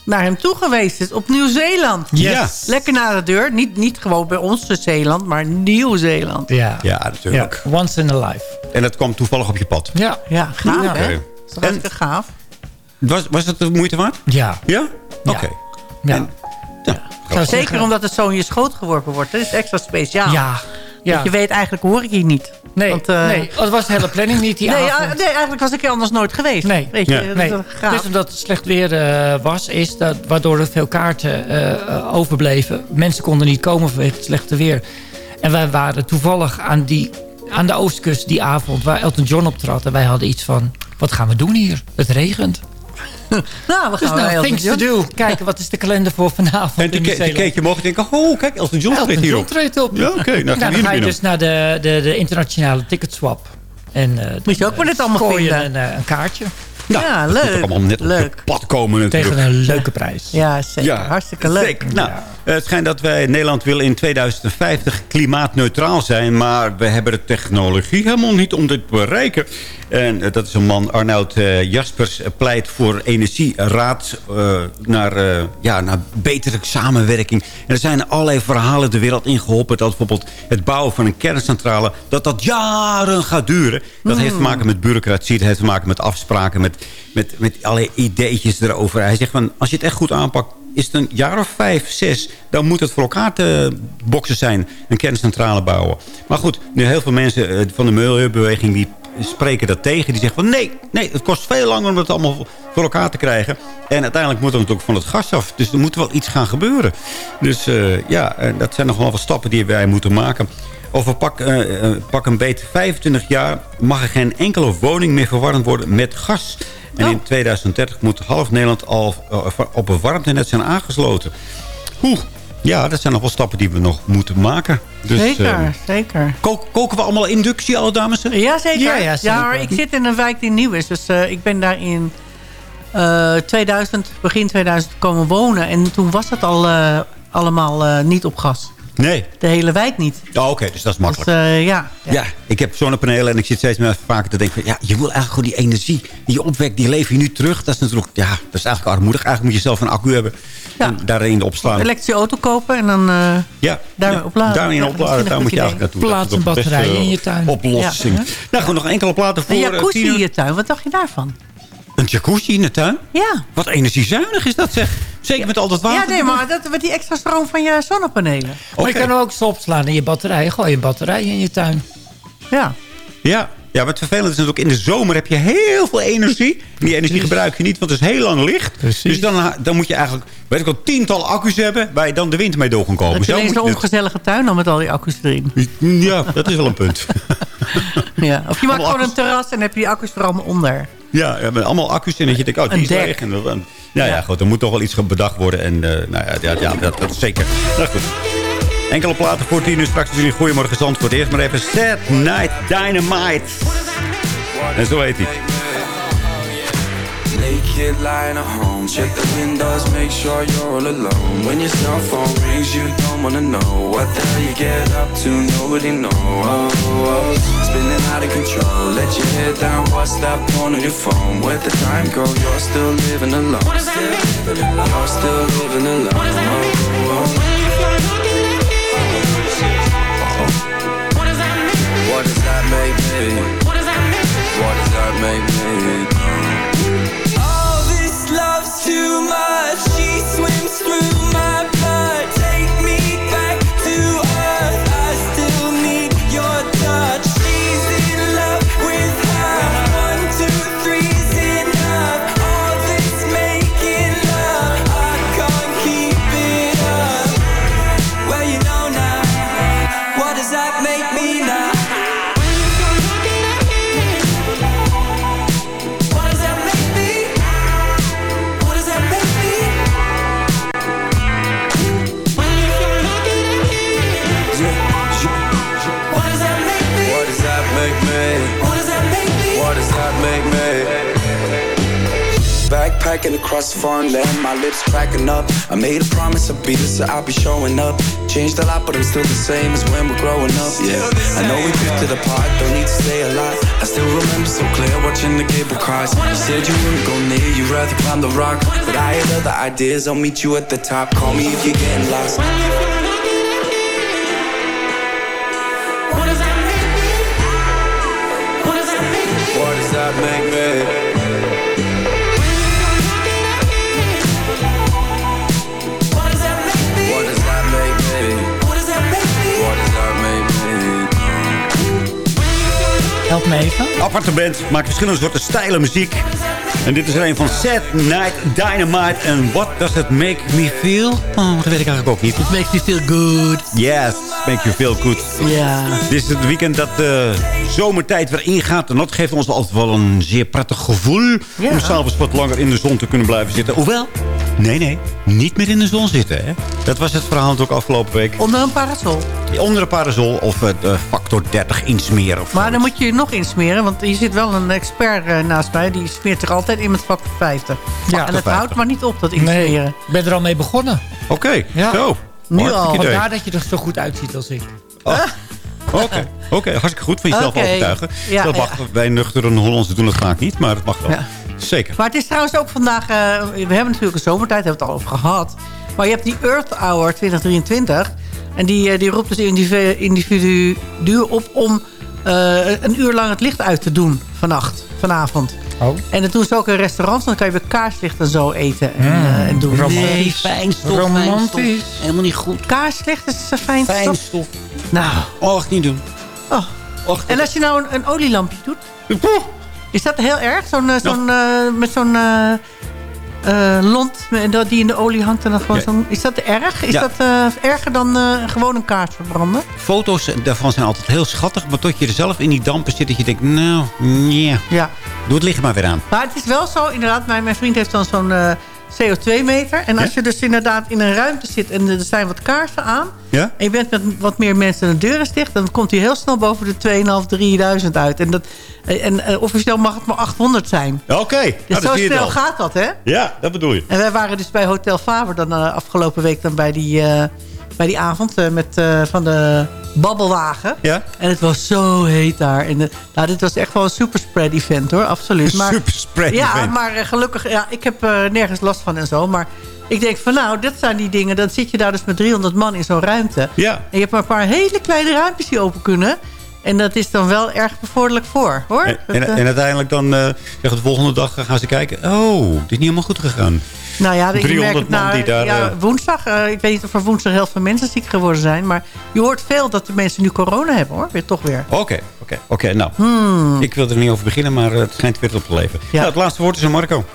H: naar hem toe geweest is op Nieuw-Zeeland.
G: Yes.
H: Lekker naar de deur. Niet, niet gewoon bij ons Zeeland, maar Nieuw-Zeeland.
I: Ja.
G: Ja, natuurlijk.
I: Once in a life.
G: En dat kwam toevallig op je pad.
I: Ja.
H: Ja, gaaf
G: Ja.
H: hè?
G: Oké.
H: Dat is toch hartstikke gaaf.
G: Was, was het de moeite waard?
I: Ja.
G: Ja? Oké.
I: Ja.
G: En- ja,
H: Zeker omdat het zo in je schoot geworpen wordt. Dat is extra speciaal.
I: Ja. ja.
H: Want je weet eigenlijk hoor ik hier niet.
I: Nee,
H: Want, eh,
I: nee, dat was de hele planning niet die
H: nee,
I: avond.
H: ah, nee, eigenlijk was ik hier anders nooit geweest.
I: Nee.
H: Weet je,
G: Ja.
H: dat
I: Nee, dus omdat het slecht weer eh, was, is dat, waardoor er veel kaarten eh, eh, overbleven. Mensen konden niet komen vanwege het slechte weer. En wij waren toevallig aan, die, aan de oostkust die avond waar Elton John optrad. En wij hadden iets van, wat gaan we doen hier? Het regent.
H: nou, we
I: Dus
H: gaan
I: nou,
H: heel
I: things to do. Kijken, wat is de kalender voor vanavond
G: En
I: in
G: toen, ke- keek je mogen denken, oh kijk, Elton John
I: Elton
G: treedt
I: John
G: hierop.
I: treedt op.
G: Ja, oké, nou,
I: Nou, dan
G: hier
I: ga je dus naar de, de, de internationale ticketswap. En, eh,
H: Moet je ook maar dit allemaal
I: scoor je
H: vinden.
I: Een, eh, een kaartje
G: Nou,
H: ja,
G: dat moet
H: leuk.
G: ook allemaal net op
H: leuk.
G: je pad komen natuurlijk.
I: tegen een leuke prijs.
H: Ja, zeker. Hartstikke leuk.
G: Zeker. Nou, het schijnt dat wij Nederland willen in 2050 klimaatneutraal zijn. Maar we hebben de technologie helemaal niet om dit te bereiken. En eh, dat is een man, Arnoud eh, Jaspers, eh, pleit voor energieraad eh, naar, ja, naar betere samenwerking. En er zijn allerlei verhalen de wereld ingeholpen. Dat bijvoorbeeld het bouwen van een kerncentrale, dat dat jaren gaat duren. Dat heeft te maken met bureaucratie, dat heeft te maken met afspraken, met, met, met allerlei ideetjes erover. Hij zegt van, als je het echt goed aanpakt, is het een jaar of vijf, zes... dan moet het voor elkaar te boksen zijn, een kerncentrale bouwen. Maar goed, nu heel veel mensen van de milieubeweging... die spreken dat tegen. Die zeggen van nee, nee, het kost veel langer om het allemaal voor elkaar te krijgen. En uiteindelijk moet het ook van het gas af. Dus er moet wel iets gaan gebeuren. Dus eh, ja, dat zijn nog wel wat stappen die wij moeten maken. Over pak, eh, eh, pak een beet 25 jaar mag er geen enkele woning meer verwarmd worden met gas. En in 2030 moet half Nederland al op een warmtenet zijn aangesloten. Oeh, ja, dat zijn nog wel stappen die we nog moeten maken. Dus,
H: zeker,
G: eh,
H: zeker.
G: ko- koken we allemaal inductie, alle dames?
H: Ja, zeker.
I: Ja, ja,
H: Ja,
I: zeker.
H: ik zit in een wijk die nieuw is. Dus eh, ik ben daar in eh, 2000, begin 2000 komen wonen. En toen was het al eh, allemaal eh, niet op gas.
G: Nee.
H: De hele wijk niet.
G: Oh, Oké, dus dat is
H: Dus
G: makkelijk.
H: eh, ja, ja.
G: ja. ik heb zonnepanelen en ik zit steeds meer vaker te denken... Van, ja, je wil eigenlijk gewoon die energie die je opwekt, die lever je nu terug. Dat is natuurlijk, ja, dat is eigenlijk armoedig. Eigenlijk moet je zelf een accu hebben
H: Ja.
G: en daarin opslaan.
H: elektrische auto kopen en dan eh,
G: Ja,
H: daarmee
G: ja,
H: opladen.
G: Daarin opladen,
H: een
G: daar moet je eigenlijk naartoe.
I: Plaats een
G: best,
I: batterij
G: eh,
I: in je tuin.
G: Oplossing.
H: Ja.
G: Nou goed, nog enkele platen voor...
H: Een jacuzzi in je tuin, wat dacht je daarvan?
G: Een jacuzzi in de tuin?
H: Ja.
G: Wat energiezuinig is dat zeg. Zeker met al dat water.
H: Ja, nee, maar dat, met die extra stroom van je zonnepanelen.
I: Maar je kan ook opslaan in je batterij. Gooi een batterij in je tuin.
H: Ja.
G: Ja. Ja, maar het vervelende is natuurlijk in de zomer heb je heel veel energie. En die energie gebruik je niet, want het is heel lang licht.
I: Precies.
G: Dus dan, dan moet je eigenlijk, weet ik wel, tientallen accu's hebben... waar je dan de winter mee door kan komen.
H: Dat ineens
G: moet
H: een ongezellige tuin dan met al die accu's erin.
G: het- Ja, dat is wel een punt.
H: Ja. Of je maakt gewoon een terras en heb je die accu's er allemaal onder.
G: Ja, met allemaal accu's in. Dat je denkt, oh, die is leeg. En, dan- ja, goed. Er moet toch wel iets bedacht worden. En eh, nou ja, ja, ja dat, dat is zeker. Nou goed. Enkele platen voor tien uur. Straks natuurlijk Goedemorgen Zandvoort. Eerst maar even Sad Night Dynamite. En zo heet hij.
O: Naked lying at home, check the windows, make sure you're all alone. When your cell phone rings, you don't wanna know what the hell you get up to. Nobody know. Oh, oh. Spinning out of control. Let your head down, what's that porn on your phone? Where'd the time go? You're still living alone. Still living alone. You're still living alone. Oh, oh. What does that make me? What does that make me? All this love's too much. She swims through my cracking across the foreign my lips cracking up. I made a promise I'll be this, so I'll be showing up. Changed a lot, but I'm still the same as when we're growing up. Yeah, I know we drifted apart, don't need to stay a lot. I still remember so clear watching the cable cars. You said you wouldn't go near, you'd rather climb the rock. But I had other ideas, I'll meet you at the top. Call me if you're getting lost.
N: What does that make me? What does that make me?
O: What does that make me?
I: Help me even.
G: Aparte band, maakt verschillende soorten stijlen muziek. En dit is er een van Sad Night Dynamite. En what does it make me feel? Oh, dat weet ik eigenlijk ook niet.
H: It makes me feel good.
G: Yes, make you feel good.
H: Ja.
G: Dit is het weekend dat de zomertijd weer ingaat. En dat geeft ons altijd wel een zeer prettig gevoel.
H: Ja.
G: Om s'avonds wat langer in de zon te kunnen blijven zitten. Hoewel, nee, nee, niet meer in de zon zitten. Hè? Dat was het verhaal natuurlijk afgelopen week.
H: Onder een parasol.
G: Onder een parasol of het eh, factor 30 insmeren. Of
H: Maar dan moet je je nog insmeren. Want hier zit wel een expert eh, naast mij. Die smeert zich altijd in met factor 50.
I: Ja.
H: en het
G: 50.
H: houdt maar niet op, dat
I: Nee,
H: insmeren.
I: ik ben er al mee begonnen.
G: Oké,
I: Ja.
G: zo.
H: Nu al.
G: idee.
I: Vandaar dat je er zo goed uitziet als ik.
G: Oké, oké, hartstikke goed van jezelf
H: Oké.
G: overtuigen.
H: Ja,
G: dat mag, Wij nuchtere Hollandse doen het vaak niet, maar het mag wel.
H: Ja.
G: Zeker.
H: Maar het is trouwens ook vandaag... eh, we hebben natuurlijk een zomertijd, hebben we het al over gehad. Maar je hebt die Earth Hour 2023. En die, eh, die roept dus individu, individu op om eh, een uur lang het licht uit te doen vannacht, vanavond.
I: Oh.
H: En dat doen ze ook in restaurants. Dan kan je bij kaarslicht en zo eten en, eh, en doen.
I: romantisch.
H: Nee, fijnstof,
I: Romantisch.
H: fijnstof. Helemaal niet goed. Kaarslicht is uh, fijnstof.
G: Fijnstof.
H: Nou.
G: Och, niet doen.
H: Oh.
G: Och,
H: En als je nou een, een olielampje doet... Is dat heel erg? Zo'n, eh, zo'n, eh, met zo'n eh, eh, lont die in de olie hangt. En dan gewoon
G: Ja.
H: zo'n, is dat erg? Is
G: Ja.
H: dat erger dan gewoon een kaart verbranden?
G: Foto's daarvan zijn altijd heel schattig. Maar tot je er zelf in die dampen zit, dat je denkt, nou, nee.
H: Ja.
G: Doe het licht maar weer aan.
H: Maar het is wel zo, inderdaad. Mijn, mijn vriend heeft dan zo'n CO2-meter. En als
G: Ja?
H: je dus inderdaad in een ruimte zit en er zijn wat kaarsen aan...
G: Ja?
H: en je bent met wat meer mensen en de deur is dicht... dan komt hij heel snel boven de 2.500, 3000 uit. En, dat, eh, en eh, officieel mag het maar 800 zijn.
G: Oké, nou,
H: Dus
G: dan
H: zo snel gaat dat, hè?
G: Ja, dat bedoel je.
H: En wij waren dus bij Hotel Faber dan eh, afgelopen week dan bij die, bij die avond eh, met, eh, van de babbelwagen.
G: Ja?
H: En het was zo heet daar. En, de- nou, dit was echt wel een superspread event hoor, absoluut. Maar,
G: Superspread
H: ja,
G: event.
H: maar eh, gelukkig, ja, ik heb eh, nergens last van en zo. Maar ik denk van nou, dit zijn die dingen. Dan zit je daar dus met 300 man in zo'n ruimte.
G: Ja.
H: En je hebt maar een paar hele kleine ruimtes die open kunnen. En dat is dan wel erg bevorderlijk voor, hoor.
G: En,
H: eh,
G: en uiteindelijk dan, eh, zeggen de volgende dag gaan ze kijken. Oh, dit is niet helemaal goed gegaan.
H: Nou ja, je
G: 300
H: merkt het
G: man die daar,
H: ja,
G: eh,
H: woensdag, eh, ik weet niet of er woensdag heel veel mensen ziek geworden zijn. Maar je hoort veel dat de mensen nu corona hebben hoor. Weer toch weer.
G: Oké, oké, oké. Nou,
H: Hmm.
G: ik wil er niet over beginnen, maar eh, het schijnt weer op te leven. Ja.
H: Ja.
G: het laatste woord is aan Marco.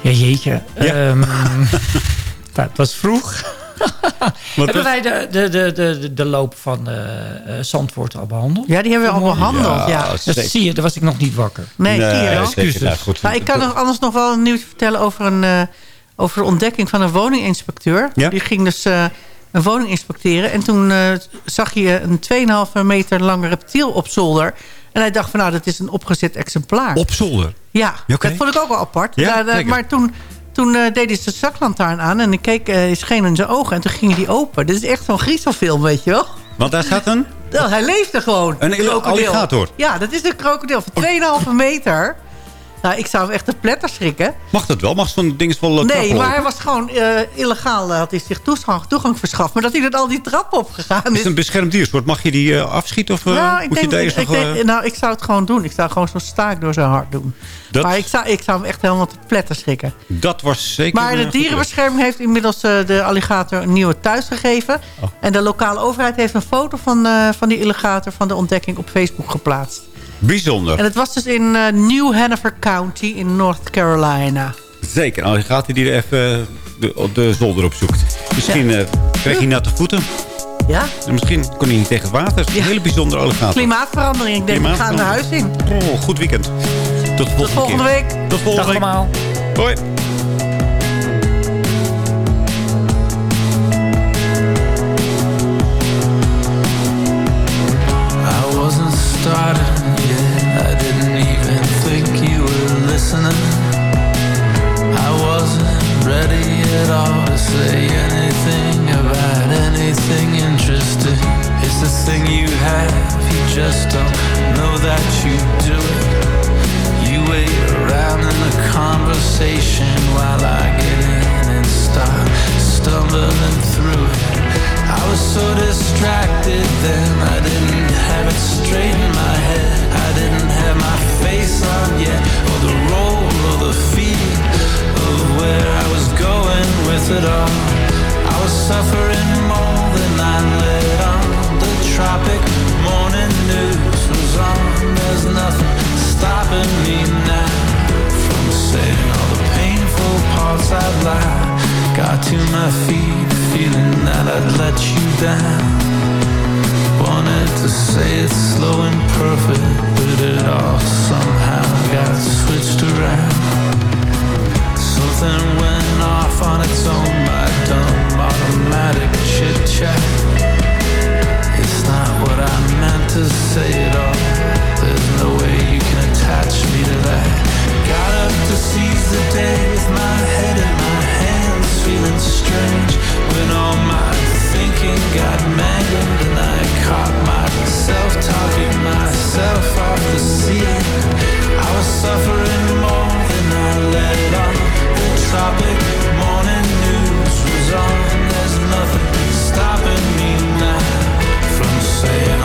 I: Ja, jeetje.
G: Ja.
I: Ehm, nou, het was vroeg.
G: Wat
I: Hebben wij de, de, de, de, de loop van eh eh, Zandvoort al behandeld?
H: Ja, die hebben we al behandeld. Ja,
G: Ja,
I: Dat
G: zeker.
I: zie je, daar was ik nog niet wakker.
H: Nee, zie je wel.
G: zeker. Nou, goed.
H: Nou, ik kan nog anders nog wel een nieuwtje vertellen over een eh, over de ontdekking van een woninginspecteur.
G: Ja?
H: Die ging dus eh, een woning inspecteren. En toen eh, zag je een 2,5 meter lang reptiel op zolder. En hij dacht van nou, dat is een opgezet exemplaar.
G: Op zolder.
H: Ja,
G: Oké.
H: dat vond ik ook wel apart.
G: Ja,
H: maar toen, toen eh, deed hij zijn zaklantaarn aan en ik keek, eh scheen in zijn ogen en toen ging die open. Dit is echt zo'n griezelfilm, weet je wel.
G: Want daar staat een...
H: Nou, hij leefde gewoon.
G: Een
H: krokodil.
G: alligator?
H: Ja, dat is een krokodil van 2,5 meter. Nou, ik zou echt de pletter schrikken.
G: Mag dat wel? Mag zo'n ding wel eh,
H: Nee, maar hij was gewoon eh, illegaal. eh, had hij zich toegang, toegang verschaft. Maar dat hij er al die trap op gegaan
G: Is
H: is.
G: het een beschermd diersoort? Mag je die afschieten? Of
H: nou, ik
G: moet
H: denk,
G: je deze
H: ik
G: nog...
H: denk- nou, ik zou het gewoon doen. Ik zou gewoon zo'n staak door zijn hart doen.
G: Dat-
H: Maar ik zou, ik zou hem echt helemaal te pletter schrikken.
G: dat was zeker...
H: Maar de dierenbescherming heeft inmiddels de alligator een nieuwe thuis gegeven.
G: Oh.
H: En de lokale overheid heeft een foto van, van die alligator van de ontdekking op Facebook geplaatst.
G: Bijzonder.
H: En het was dus in eh, New Hanover County in North Carolina.
G: Zeker. Nou, gaat hij die er even eh, de, de zolder op zoekt. Misschien eh krijg je natte voeten.
H: Ja?
G: En misschien kon hij niet tegen het water. Het is een hele bijzondere.
H: Klimaatverandering. Ik denk, we gaan naar huis in.
G: Oh, goed weekend. Tot volgende,
H: Tot volgende
G: keer.
H: week.
G: Tot volgende
I: Dag
G: week.
I: allemaal.
G: Hoi.
F: Just don't know that you do it. You wait around in the conversation while I get in and start stumbling through it. I was so distracted then, I didn't have it straight in my head. I didn't have my face on yet, or the role, or the feel of where I was going with it all. I was suffering more than I let tropic morning news. Was on There's nothing stopping me now. From saying all the painful parts I've lied. Got to my feet feeling that I'd let you down. Wanted to say it slow and perfect But it all somehow got switched around. Something went off on its own, my dumb automatic chit-chat. It's not what I meant to say at all There's no way you can attach me to that. Got up to seize the day with my head in my hands Feeling strange when all my thinking got mangled And I caught myself talking myself off the ceiling I was suffering more than I let on. The tropic say